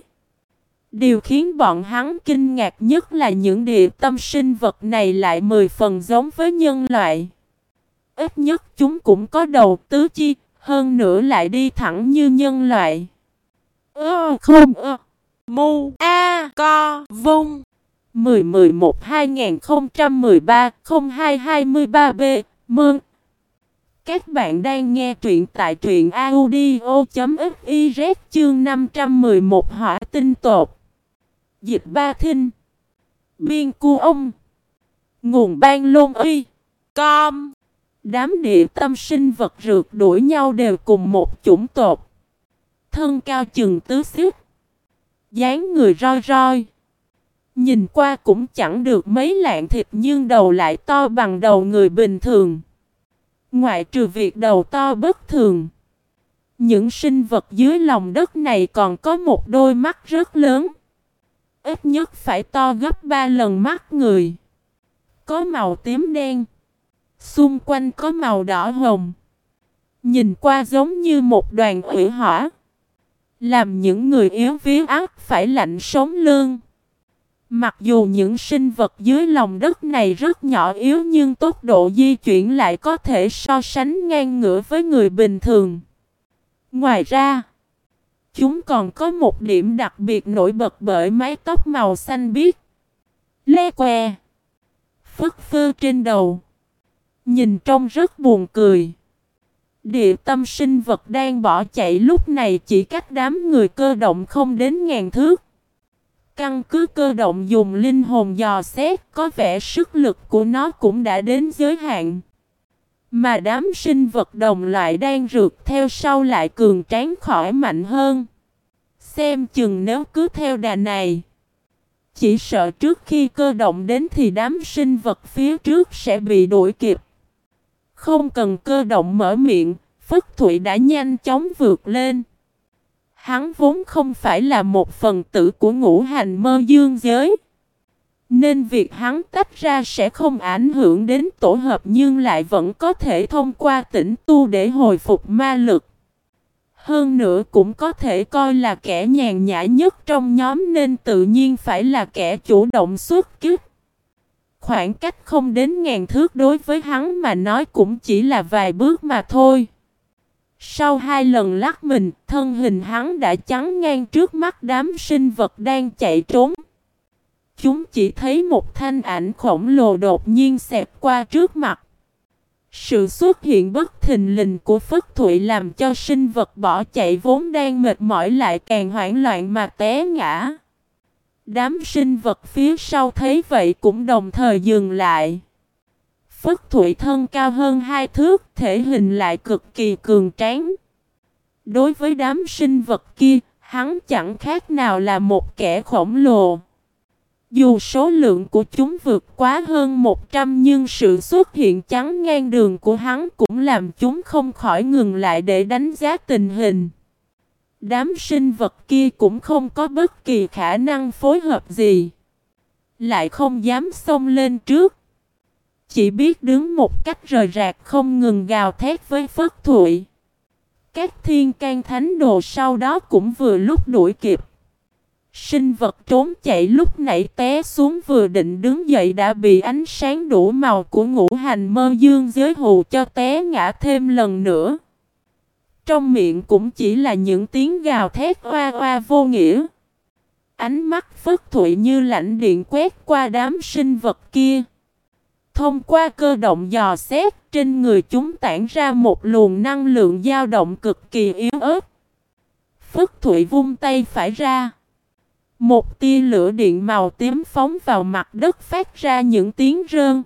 Điều khiến bọn hắn kinh ngạc nhất là những địa tâm sinh vật này lại mười phần giống với nhân loại. Ít nhất chúng cũng có đầu tứ chi, hơn nữa lại đi thẳng như nhân loại. Ơ không ơ. Mu A Co Vung 1011 2013 0223 B Mương Các bạn đang nghe truyện tại truyện audio.fiz chương 511 hỏa tinh tột Dịch ba thinh. Biên cu ông. Nguồn ban lôn uy. Com. Đám địa tâm sinh vật rượt đuổi nhau đều cùng một chủng tộc. Thân cao chừng tứ xíu dáng người roi roi. Nhìn qua cũng chẳng được mấy lạng thịt nhưng đầu lại to bằng đầu người bình thường. Ngoại trừ việc đầu to bất thường. Những sinh vật dưới lòng đất này còn có một đôi mắt rất lớn ít nhất phải to gấp 3 lần mắt người. Có màu tím đen. Xung quanh có màu đỏ hồng. Nhìn qua giống như một đoàn hủy hỏa. Làm những người yếu vía ác phải lạnh sống lương. Mặc dù những sinh vật dưới lòng đất này rất nhỏ yếu nhưng tốc độ di chuyển lại có thể so sánh ngang ngửa với người bình thường. Ngoài ra, Chúng còn có một điểm đặc biệt nổi bật bởi mái tóc màu xanh biếc. Lê que. Phất phơ trên đầu. Nhìn trông rất buồn cười. Địa tâm sinh vật đang bỏ chạy lúc này chỉ cách đám người cơ động không đến ngàn thước. Căn cứ cơ động dùng linh hồn dò xét, có vẻ sức lực của nó cũng đã đến giới hạn. Mà đám sinh vật đồng loại đang rượt theo sau lại cường tráng khỏi mạnh hơn. Xem chừng nếu cứ theo đà này. Chỉ sợ trước khi cơ động đến thì đám sinh vật phía trước sẽ bị đuổi kịp. Không cần cơ động mở miệng, Phất Thụy đã nhanh chóng vượt lên. Hắn vốn không phải là một phần tử của ngũ hành mơ dương giới. Nên việc hắn tách ra sẽ không ảnh hưởng đến tổ hợp nhưng lại vẫn có thể thông qua tỉnh tu để hồi phục ma lực. Hơn nữa cũng có thể coi là kẻ nhàn nhã nhất trong nhóm nên tự nhiên phải là kẻ chủ động xuất kích. Khoảng cách không đến ngàn thước đối với hắn mà nói cũng chỉ là vài bước mà thôi. Sau hai lần lắc mình, thân hình hắn đã chắn ngang trước mắt đám sinh vật đang chạy trốn. Chúng chỉ thấy một thanh ảnh khổng lồ đột nhiên xẹp qua trước mặt. Sự xuất hiện bất thình lình của Phất Thụy làm cho sinh vật bỏ chạy vốn đang mệt mỏi lại càng hoảng loạn mà té ngã. Đám sinh vật phía sau thấy vậy cũng đồng thời dừng lại. Phất Thụy thân cao hơn hai thước, thể hình lại cực kỳ cường tráng. Đối với đám sinh vật kia, hắn chẳng khác nào là một kẻ khổng lồ. Dù số lượng của chúng vượt quá hơn 100 nhưng sự xuất hiện chắn ngang đường của hắn cũng làm chúng không khỏi ngừng lại để đánh giá tình hình. Đám sinh vật kia cũng không có bất kỳ khả năng phối hợp gì. Lại không dám xông lên trước. Chỉ biết đứng một cách rời rạc không ngừng gào thét với Phất Thụy. Các thiên can thánh đồ sau đó cũng vừa lúc đuổi kịp. Sinh vật trốn chạy lúc nãy té xuống vừa định đứng dậy đã bị ánh sáng đủ màu của ngũ hành mơ dương giới hù cho té ngã thêm lần nữa. Trong miệng cũng chỉ là những tiếng gào thét oa oa vô nghĩa. Ánh mắt phất thụy như lãnh điện quét qua đám sinh vật kia. Thông qua cơ động dò xét, trên người chúng tản ra một luồng năng lượng dao động cực kỳ yếu ớt. Phất thụy vung tay phải ra. Một tia lửa điện màu tím phóng vào mặt đất phát ra những tiếng rơn.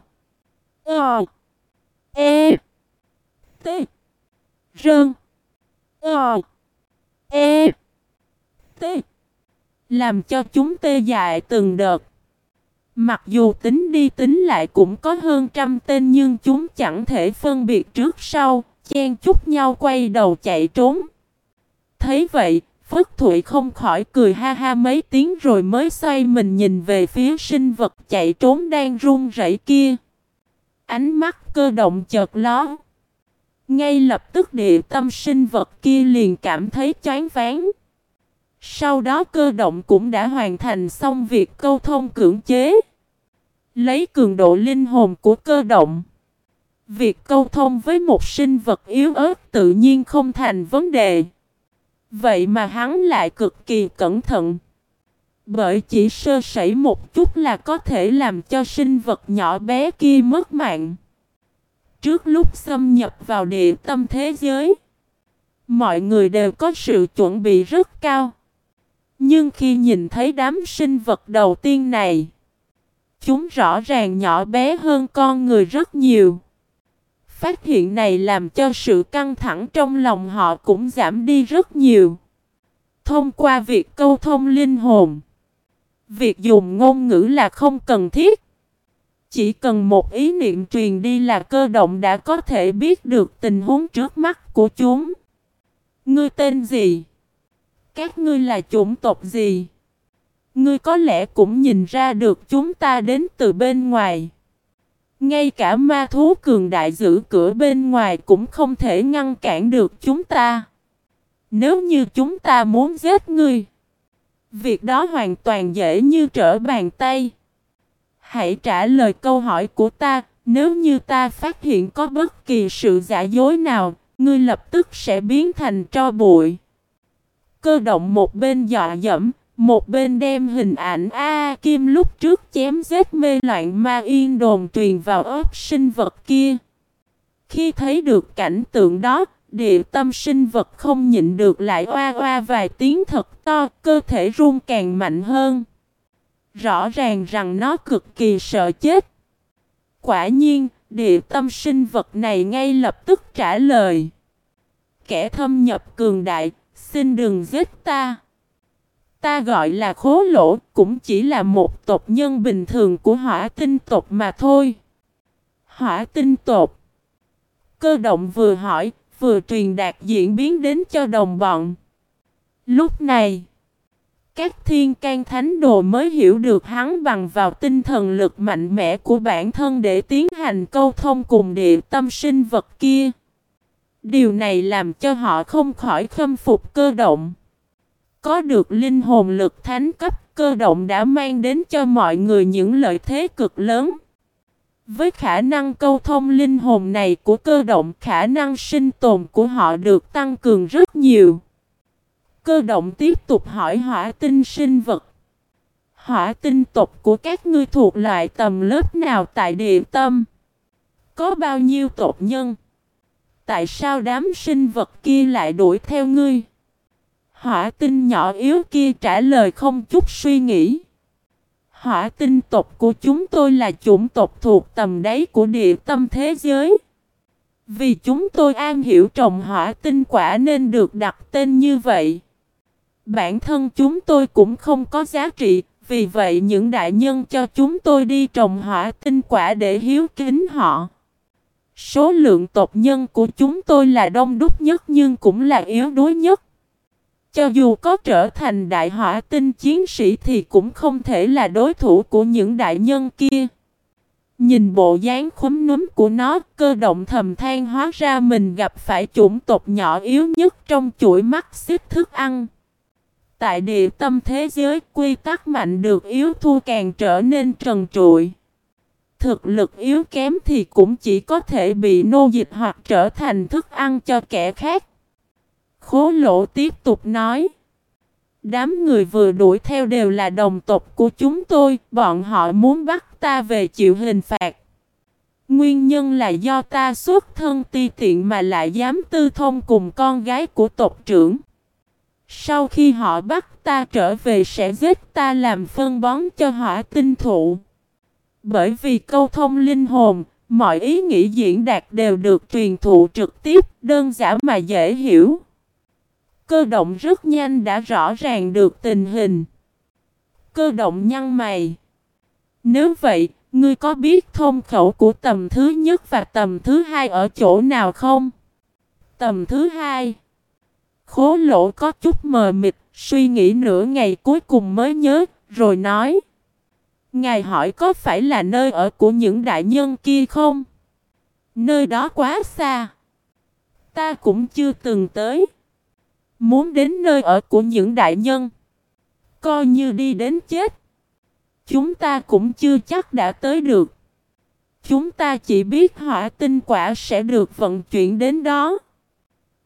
Ờ. E. T. Rơn. Ờ. E. T. Làm cho chúng tê dại từng đợt. Mặc dù tính đi tính lại cũng có hơn trăm tên nhưng chúng chẳng thể phân biệt trước sau, chen chúc nhau quay đầu chạy trốn. Thấy vậy, Phất Thụy không khỏi cười ha ha mấy tiếng rồi mới xoay mình nhìn về phía sinh vật chạy trốn đang run rẩy kia. Ánh mắt cơ động chợt ló. Ngay lập tức địa tâm sinh vật kia liền cảm thấy chán ván. Sau đó cơ động cũng đã hoàn thành xong việc câu thông cưỡng chế. Lấy cường độ linh hồn của cơ động. Việc câu thông với một sinh vật yếu ớt tự nhiên không thành vấn đề. Vậy mà hắn lại cực kỳ cẩn thận. Bởi chỉ sơ sẩy một chút là có thể làm cho sinh vật nhỏ bé kia mất mạng. Trước lúc xâm nhập vào địa tâm thế giới, mọi người đều có sự chuẩn bị rất cao. Nhưng khi nhìn thấy đám sinh vật đầu tiên này, chúng rõ ràng nhỏ bé hơn con người rất nhiều. Phát hiện này làm cho sự căng thẳng trong lòng họ cũng giảm đi rất nhiều. Thông qua việc câu thông linh hồn, việc dùng ngôn ngữ là không cần thiết. Chỉ cần một ý niệm truyền đi là cơ động đã có thể biết được tình huống trước mắt của chúng. Ngươi tên gì? Các ngươi là chủng tộc gì? Ngươi có lẽ cũng nhìn ra được chúng ta đến từ bên ngoài. Ngay cả ma thú cường đại giữ cửa bên ngoài cũng không thể ngăn cản được chúng ta. Nếu như chúng ta muốn giết ngươi, việc đó hoàn toàn dễ như trở bàn tay. Hãy trả lời câu hỏi của ta, nếu như ta phát hiện có bất kỳ sự giả dối nào, ngươi lập tức sẽ biến thành tro bụi. Cơ động một bên dọa dẫm, một bên đem hình ảnh A Kim lúc trước chém giết mê loạn ma yên đồn truyền vào ớt sinh vật kia. Khi thấy được cảnh tượng đó, địa tâm sinh vật không nhịn được lại oa oa vài tiếng thật to, cơ thể run càng mạnh hơn. Rõ ràng rằng nó cực kỳ sợ chết. Quả nhiên, địa tâm sinh vật này ngay lập tức trả lời. Kẻ thâm nhập cường đại, xin đừng giết ta. Ta gọi là khố lỗ, cũng chỉ là một tộc nhân bình thường của hỏa tinh tộc mà thôi. Hỏa tinh tộc. Cơ động vừa hỏi, vừa truyền đạt diễn biến đến cho đồng bọn. Lúc này, các thiên can thánh đồ mới hiểu được hắn bằng vào tinh thần lực mạnh mẽ của bản thân để tiến hành câu thông cùng địa tâm sinh vật kia. Điều này làm cho họ không khỏi khâm phục cơ động. Có được linh hồn lực thánh cấp cơ động đã mang đến cho mọi người những lợi thế cực lớn. Với khả năng câu thông linh hồn này của cơ động, khả năng sinh tồn của họ được tăng cường rất nhiều. Cơ động tiếp tục hỏi hỏa tinh sinh vật. Hỏa tinh tộc của các ngươi thuộc loại tầm lớp nào tại địa tâm? Có bao nhiêu tộc nhân? Tại sao đám sinh vật kia lại đuổi theo ngươi? Hỏa tinh nhỏ yếu kia trả lời không chút suy nghĩ. Hỏa tinh tộc của chúng tôi là chủng tộc thuộc tầm đáy của địa tâm thế giới. Vì chúng tôi an hiểu trồng hỏa tinh quả nên được đặt tên như vậy. Bản thân chúng tôi cũng không có giá trị, Vì vậy những đại nhân cho chúng tôi đi trồng hỏa tinh quả để hiếu kính họ. Số lượng tộc nhân của chúng tôi là đông đúc nhất nhưng cũng là yếu đuối nhất. Cho dù có trở thành đại hỏa tinh chiến sĩ thì cũng không thể là đối thủ của những đại nhân kia. Nhìn bộ dáng khúm núm của nó, cơ động thầm than hóa ra mình gặp phải chủng tộc nhỏ yếu nhất trong chuỗi mắt xếp thức ăn. Tại địa tâm thế giới, quy tắc mạnh được yếu thua càng trở nên trần trụi. Thực lực yếu kém thì cũng chỉ có thể bị nô dịch hoặc trở thành thức ăn cho kẻ khác. Khố lỗ tiếp tục nói. Đám người vừa đuổi theo đều là đồng tộc của chúng tôi, bọn họ muốn bắt ta về chịu hình phạt. Nguyên nhân là do ta xuất thân ti tiện mà lại dám tư thông cùng con gái của tộc trưởng. Sau khi họ bắt ta trở về sẽ giết ta làm phân bón cho hỏa tinh thụ. Bởi vì câu thông linh hồn, mọi ý nghĩ diễn đạt đều được truyền thụ trực tiếp, đơn giản mà dễ hiểu. Cơ động rất nhanh đã rõ ràng được tình hình. Cơ động nhăn mày. Nếu vậy, ngươi có biết thông khẩu của tầm thứ nhất và tầm thứ hai ở chỗ nào không? Tầm thứ hai. Khố lỗ có chút mờ mịt, suy nghĩ nửa ngày cuối cùng mới nhớ, rồi nói. Ngài hỏi có phải là nơi ở của những đại nhân kia không? Nơi đó quá xa. Ta cũng chưa từng tới. Muốn đến nơi ở của những đại nhân. Coi như đi đến chết. Chúng ta cũng chưa chắc đã tới được. Chúng ta chỉ biết hỏa tinh quả sẽ được vận chuyển đến đó.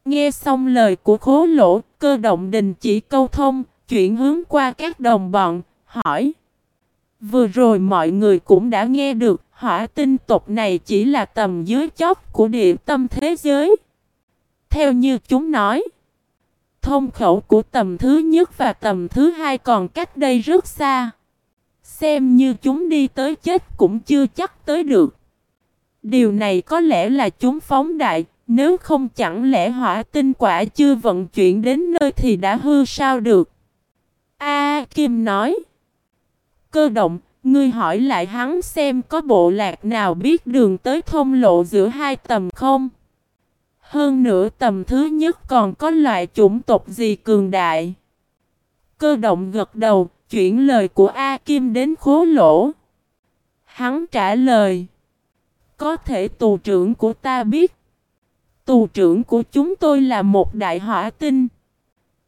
Nghe xong lời của khố lỗ, cơ động đình chỉ câu thông, chuyển hướng qua các đồng bọn, hỏi. Vừa rồi mọi người cũng đã nghe được, hỏa tinh tộc này chỉ là tầm dưới chót của địa tâm thế giới. Theo như chúng nói, thông khẩu của tầm thứ nhất và tầm thứ hai còn cách đây rất xa. Xem như chúng đi tới chết cũng chưa chắc tới được. Điều này có lẽ là chúng phóng đại, nếu không chẳng lẽ hỏa tinh quả chưa vận chuyển đến nơi thì đã hư sao được. A Kim nói. Cơ động, ngươi hỏi lại hắn xem có bộ lạc nào biết đường tới thông lộ giữa hai tầm không? Hơn nữa tầm thứ nhất còn có loại chủng tộc gì cường đại? Cơ động gật đầu, chuyển lời của A Kim đến khố lỗ. Hắn trả lời. Có thể tù trưởng của ta biết. Tù trưởng của chúng tôi là một đại hỏa tinh.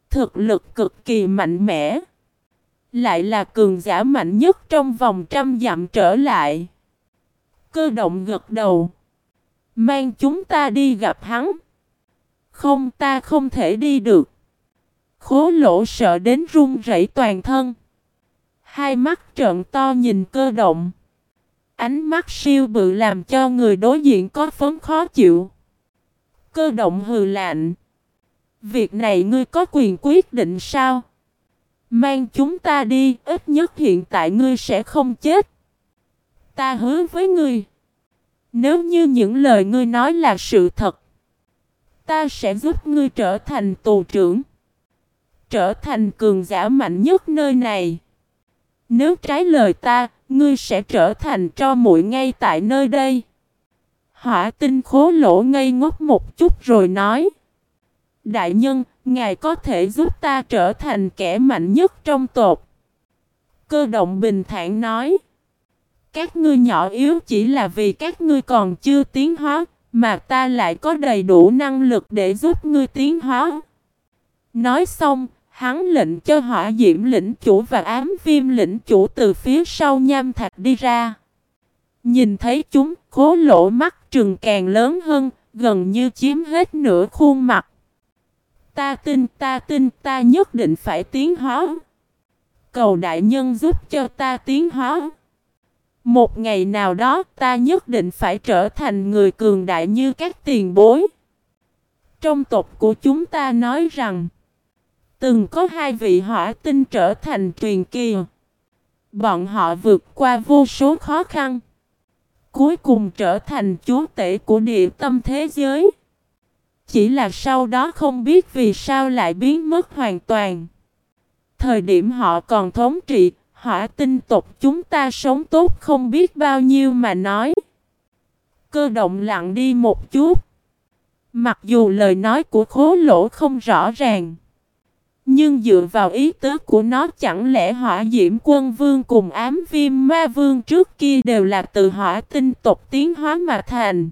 Thực lực cực kỳ mạnh mẽ. Lại là cường giả mạnh nhất trong vòng trăm dặm trở lại. Cơ động gật đầu. Mang chúng ta đi gặp hắn. Không ta không thể đi được. Khố lỗ sợ đến run rẩy toàn thân. Hai mắt trợn to nhìn cơ động. Ánh mắt siêu bự làm cho người đối diện có phấn khó chịu. Cơ động hừ lạnh. Việc này ngươi có quyền quyết định sao? Mang chúng ta đi, ít nhất hiện tại ngươi sẽ không chết. Ta hứa với ngươi. Nếu như những lời ngươi nói là sự thật, ta sẽ giúp ngươi trở thành tù trưởng. Trở thành cường giả mạnh nhất nơi này. Nếu trái lời ta, ngươi sẽ trở thành cho muội ngay tại nơi đây. Hỏa tinh khố lỗ ngây ngốc một chút rồi nói. Đại nhân, ngài có thể giúp ta trở thành kẻ mạnh nhất trong tộc. Cơ động bình thản nói. Các ngươi nhỏ yếu chỉ là vì các ngươi còn chưa tiến hóa, mà ta lại có đầy đủ năng lực để giúp ngươi tiến hóa. Nói xong, hắn lệnh cho hỏa diễm lĩnh chủ và ám viêm lĩnh chủ từ phía sau nham thạch đi ra. Nhìn thấy chúng, khố lỗ mắt trừng càng lớn hơn, gần như chiếm hết nửa khuôn mặt. Ta tin, ta tin, ta nhất định phải tiến hóa. Cầu đại nhân giúp cho ta tiến hóa. Một ngày nào đó ta nhất định phải trở thành người cường đại như các tiền bối. Trong tộc của chúng ta nói rằng, từng có hai vị hỏa tinh trở thành truyền kỳ. Bọn họ vượt qua vô số khó khăn cuối cùng trở thành chúa tể của địa tâm thế giới. Chỉ là sau đó không biết vì sao lại biến mất hoàn toàn. Thời điểm họ còn thống trị, hỏa tinh tộc chúng ta sống tốt không biết bao nhiêu mà nói. Cơ động lặng đi một chút. Mặc dù lời nói của khố lỗ không rõ ràng. Nhưng dựa vào ý tứ của nó chẳng lẽ hỏa diễm quân vương cùng ám viêm ma vương trước kia đều là từ hỏa tinh tộc tiến hóa mà thành.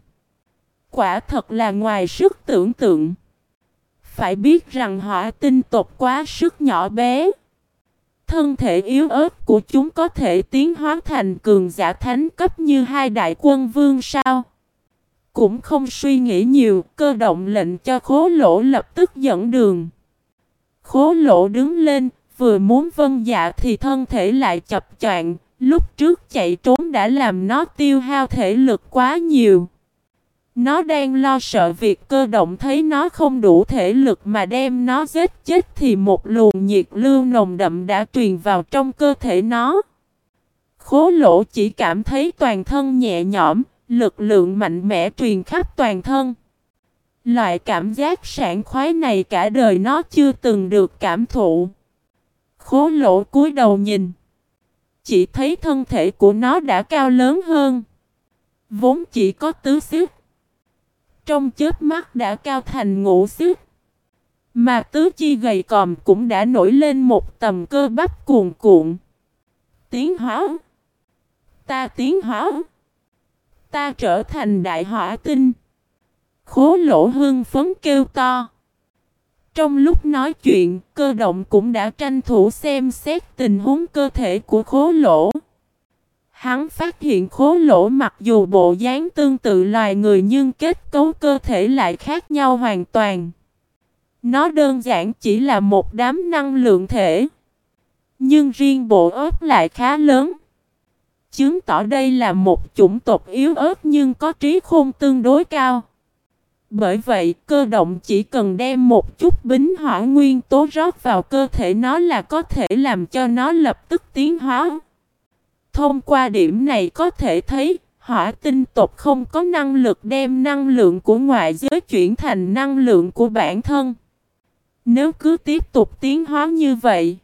Quả thật là ngoài sức tưởng tượng. Phải biết rằng hỏa tinh tộc quá sức nhỏ bé. Thân thể yếu ớt của chúng có thể tiến hóa thành cường giả thánh cấp như hai đại quân vương sao? Cũng không suy nghĩ nhiều, cơ động lệnh cho khố lỗ lập tức dẫn đường. Khố lỗ đứng lên, vừa muốn vân dạ thì thân thể lại chập choạng, lúc trước chạy trốn đã làm nó tiêu hao thể lực quá nhiều. Nó đang lo sợ việc cơ động thấy nó không đủ thể lực mà đem nó giết chết thì một luồng nhiệt lưu nồng đậm đã truyền vào trong cơ thể nó. Khố lỗ chỉ cảm thấy toàn thân nhẹ nhõm, lực lượng mạnh mẽ truyền khắp toàn thân. Loại cảm giác sảng khoái này cả đời nó chưa từng được cảm thụ. Khố lỗ cúi đầu nhìn. Chỉ thấy thân thể của nó đã cao lớn hơn. Vốn chỉ có tứ xíu. Trong chết mắt đã cao thành ngũ xước, Mà tứ chi gầy còm cũng đã nổi lên một tầm cơ bắp cuồn cuộn. Tiến hóa. Ta tiến hóa. Ta trở thành đại hỏa tinh. Khố lỗ hương phấn kêu to. Trong lúc nói chuyện, cơ động cũng đã tranh thủ xem xét tình huống cơ thể của khố lỗ. Hắn phát hiện khố lỗ mặc dù bộ dáng tương tự loài người nhưng kết cấu cơ thể lại khác nhau hoàn toàn. Nó đơn giản chỉ là một đám năng lượng thể. Nhưng riêng bộ ớt lại khá lớn. Chứng tỏ đây là một chủng tộc yếu ớt nhưng có trí khôn tương đối cao. Bởi vậy, cơ động chỉ cần đem một chút bính hỏa nguyên tố rót vào cơ thể nó là có thể làm cho nó lập tức tiến hóa. Thông qua điểm này có thể thấy, hỏa tinh tộc không có năng lực đem năng lượng của ngoại giới chuyển thành năng lượng của bản thân. Nếu cứ tiếp tục tiến hóa như vậy,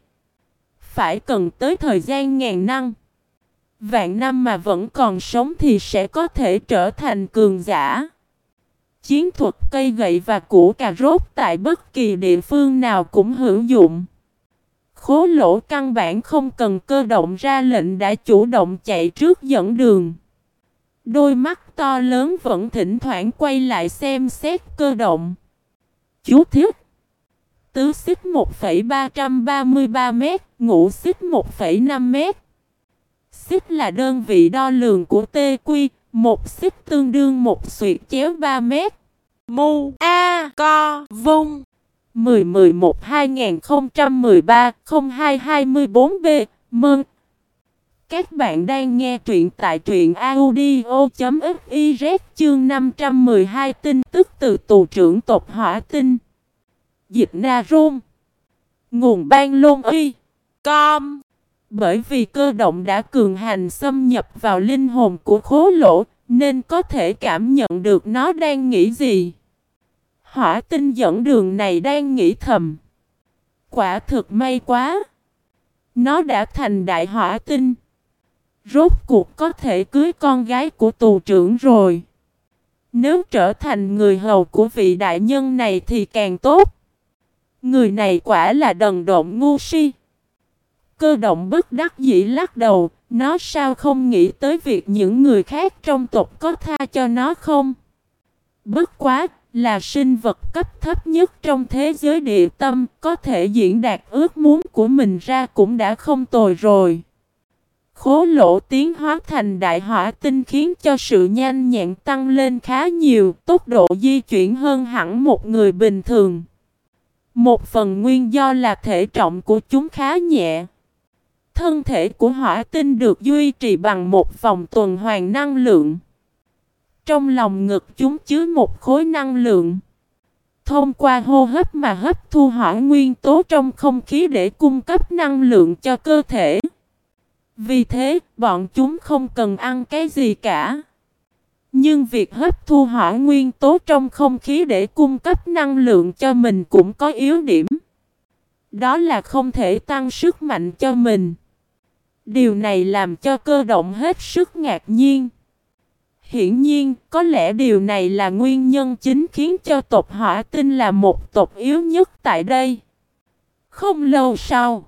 phải cần tới thời gian ngàn năm. Vạn năm mà vẫn còn sống thì sẽ có thể trở thành cường giả. Chiến thuật cây gậy và củ cà rốt tại bất kỳ địa phương nào cũng hữu dụng. Khố lỗ căn bản không cần cơ động ra lệnh đã chủ động chạy trước dẫn đường. Đôi mắt to lớn vẫn thỉnh thoảng quay lại xem xét cơ động. Chú thiết. Tứ xích 1,333 m, ngũ xích 1,5 m. Xích là đơn vị đo lường của TQ, một xích tương đương một xuyệt chéo 3 mét. Mu A Co Vung 10/11/2013 02:24b Mừng! Các bạn đang nghe truyện tại truyện audio.fiz chương 512 tin tức từ tù trưởng tộc hỏa tinh. Dịch Na Rôn Nguồn ban lôn y Com bởi vì cơ động đã cường hành xâm nhập vào linh hồn của khố lỗ, nên có thể cảm nhận được nó đang nghĩ gì. Hỏa tinh dẫn đường này đang nghĩ thầm. Quả thực may quá. Nó đã thành đại hỏa tinh. Rốt cuộc có thể cưới con gái của tù trưởng rồi. Nếu trở thành người hầu của vị đại nhân này thì càng tốt. Người này quả là đần độn ngu si. Cơ động bất đắc dĩ lắc đầu, nó sao không nghĩ tới việc những người khác trong tộc có tha cho nó không? Bất quá, là sinh vật cấp thấp nhất trong thế giới địa tâm, có thể diễn đạt ước muốn của mình ra cũng đã không tồi rồi. Khố lỗ tiến hóa thành đại hỏa tinh khiến cho sự nhanh nhẹn tăng lên khá nhiều, tốc độ di chuyển hơn hẳn một người bình thường. Một phần nguyên do là thể trọng của chúng khá nhẹ. Thân thể của hỏa tinh được duy trì bằng một vòng tuần hoàn năng lượng. Trong lòng ngực chúng chứa một khối năng lượng. Thông qua hô hấp mà hấp thu hỏa nguyên tố trong không khí để cung cấp năng lượng cho cơ thể. Vì thế, bọn chúng không cần ăn cái gì cả. Nhưng việc hấp thu hỏa nguyên tố trong không khí để cung cấp năng lượng cho mình cũng có yếu điểm. Đó là không thể tăng sức mạnh cho mình. Điều này làm cho cơ động hết sức ngạc nhiên. Hiển nhiên, có lẽ điều này là nguyên nhân chính khiến cho tộc hỏa tinh là một tộc yếu nhất tại đây. Không lâu sau,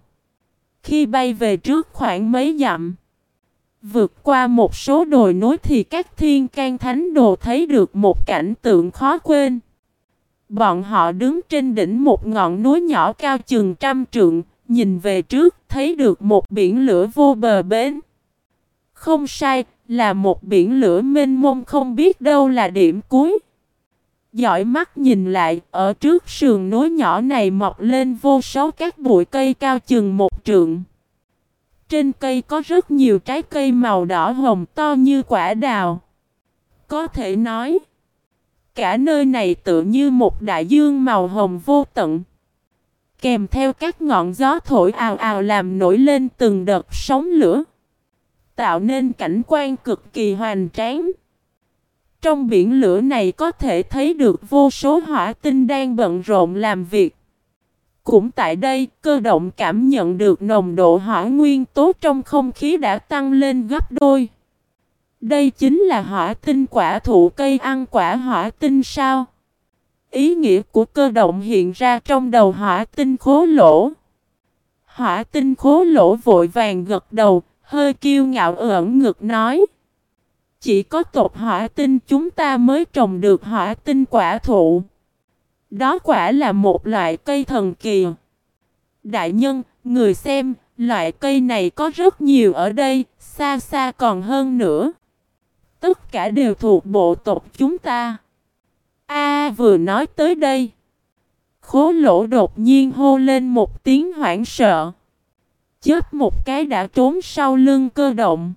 khi bay về trước khoảng mấy dặm, vượt qua một số đồi núi thì các thiên can thánh đồ thấy được một cảnh tượng khó quên. Bọn họ đứng trên đỉnh một ngọn núi nhỏ cao chừng trăm trượng, nhìn về trước thấy được một biển lửa vô bờ bến. Không sai, là một biển lửa mênh mông không biết đâu là điểm cuối. Dõi mắt nhìn lại, ở trước sườn núi nhỏ này mọc lên vô số các bụi cây cao chừng một trượng. Trên cây có rất nhiều trái cây màu đỏ hồng to như quả đào. Có thể nói, cả nơi này tựa như một đại dương màu hồng vô tận. Kèm theo các ngọn gió thổi ào ào làm nổi lên từng đợt sóng lửa. Tạo nên cảnh quan cực kỳ hoành tráng. Trong biển lửa này có thể thấy được vô số hỏa tinh đang bận rộn làm việc. Cũng tại đây, cơ động cảm nhận được nồng độ hỏa nguyên tố trong không khí đã tăng lên gấp đôi. Đây chính là hỏa tinh quả thụ cây ăn quả hỏa tinh sao? Ý nghĩa của cơ động hiện ra trong đầu hỏa tinh khố lỗ. Hỏa tinh khố lỗ vội vàng gật đầu, hơi kiêu ngạo ẩn ngực nói. Chỉ có tộc hỏa tinh chúng ta mới trồng được hỏa tinh quả thụ. Đó quả là một loại cây thần kỳ. Đại nhân, người xem, loại cây này có rất nhiều ở đây, xa xa còn hơn nữa. Tất cả đều thuộc bộ tộc chúng ta. A vừa nói tới đây. Khố lỗ đột nhiên hô lên một tiếng hoảng sợ. Chết một cái đã trốn sau lưng cơ động.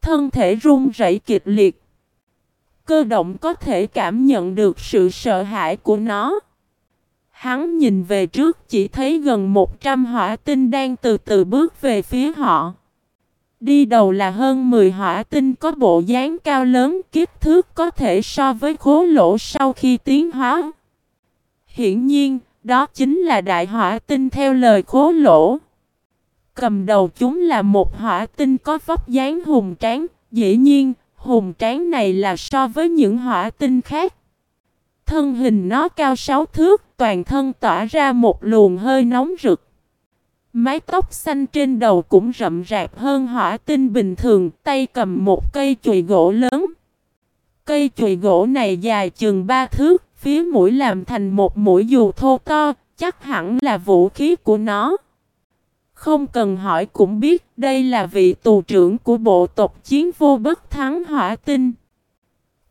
Thân thể run rẩy kịch liệt. Cơ động có thể cảm nhận được sự sợ hãi của nó. Hắn nhìn về trước chỉ thấy gần 100 hỏa tinh đang từ từ bước về phía họ. Đi đầu là hơn 10 hỏa tinh có bộ dáng cao lớn kích thước có thể so với khố lỗ sau khi tiến hóa. Hiển nhiên, đó chính là đại hỏa tinh theo lời khố lỗ. Cầm đầu chúng là một hỏa tinh có vóc dáng hùng tráng, dĩ nhiên, hùng tráng này là so với những hỏa tinh khác. Thân hình nó cao sáu thước, toàn thân tỏa ra một luồng hơi nóng rực. Mái tóc xanh trên đầu cũng rậm rạp hơn hỏa tinh bình thường, tay cầm một cây chùy gỗ lớn. Cây chùy gỗ này dài chừng ba thước, phía mũi làm thành một mũi dù thô to, chắc hẳn là vũ khí của nó. Không cần hỏi cũng biết đây là vị tù trưởng của bộ tộc chiến vô bất thắng hỏa tinh.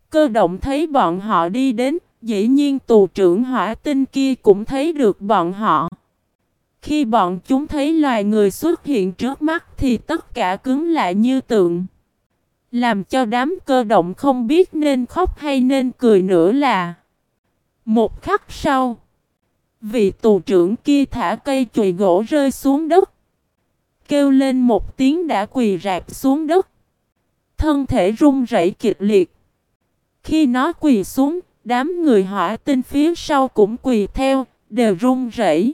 Cơ động thấy bọn họ đi đến, dĩ nhiên tù trưởng hỏa tinh kia cũng thấy được bọn họ. Khi bọn chúng thấy loài người xuất hiện trước mắt thì tất cả cứng lại như tượng. Làm cho đám cơ động không biết nên khóc hay nên cười nữa là Một khắc sau Vị tù trưởng kia thả cây chùy gỗ rơi xuống đất Kêu lên một tiếng đã quỳ rạp xuống đất. Thân thể run rẩy kịch liệt. Khi nó quỳ xuống, Đám người hỏa tinh phía sau cũng quỳ theo, Đều run rẩy.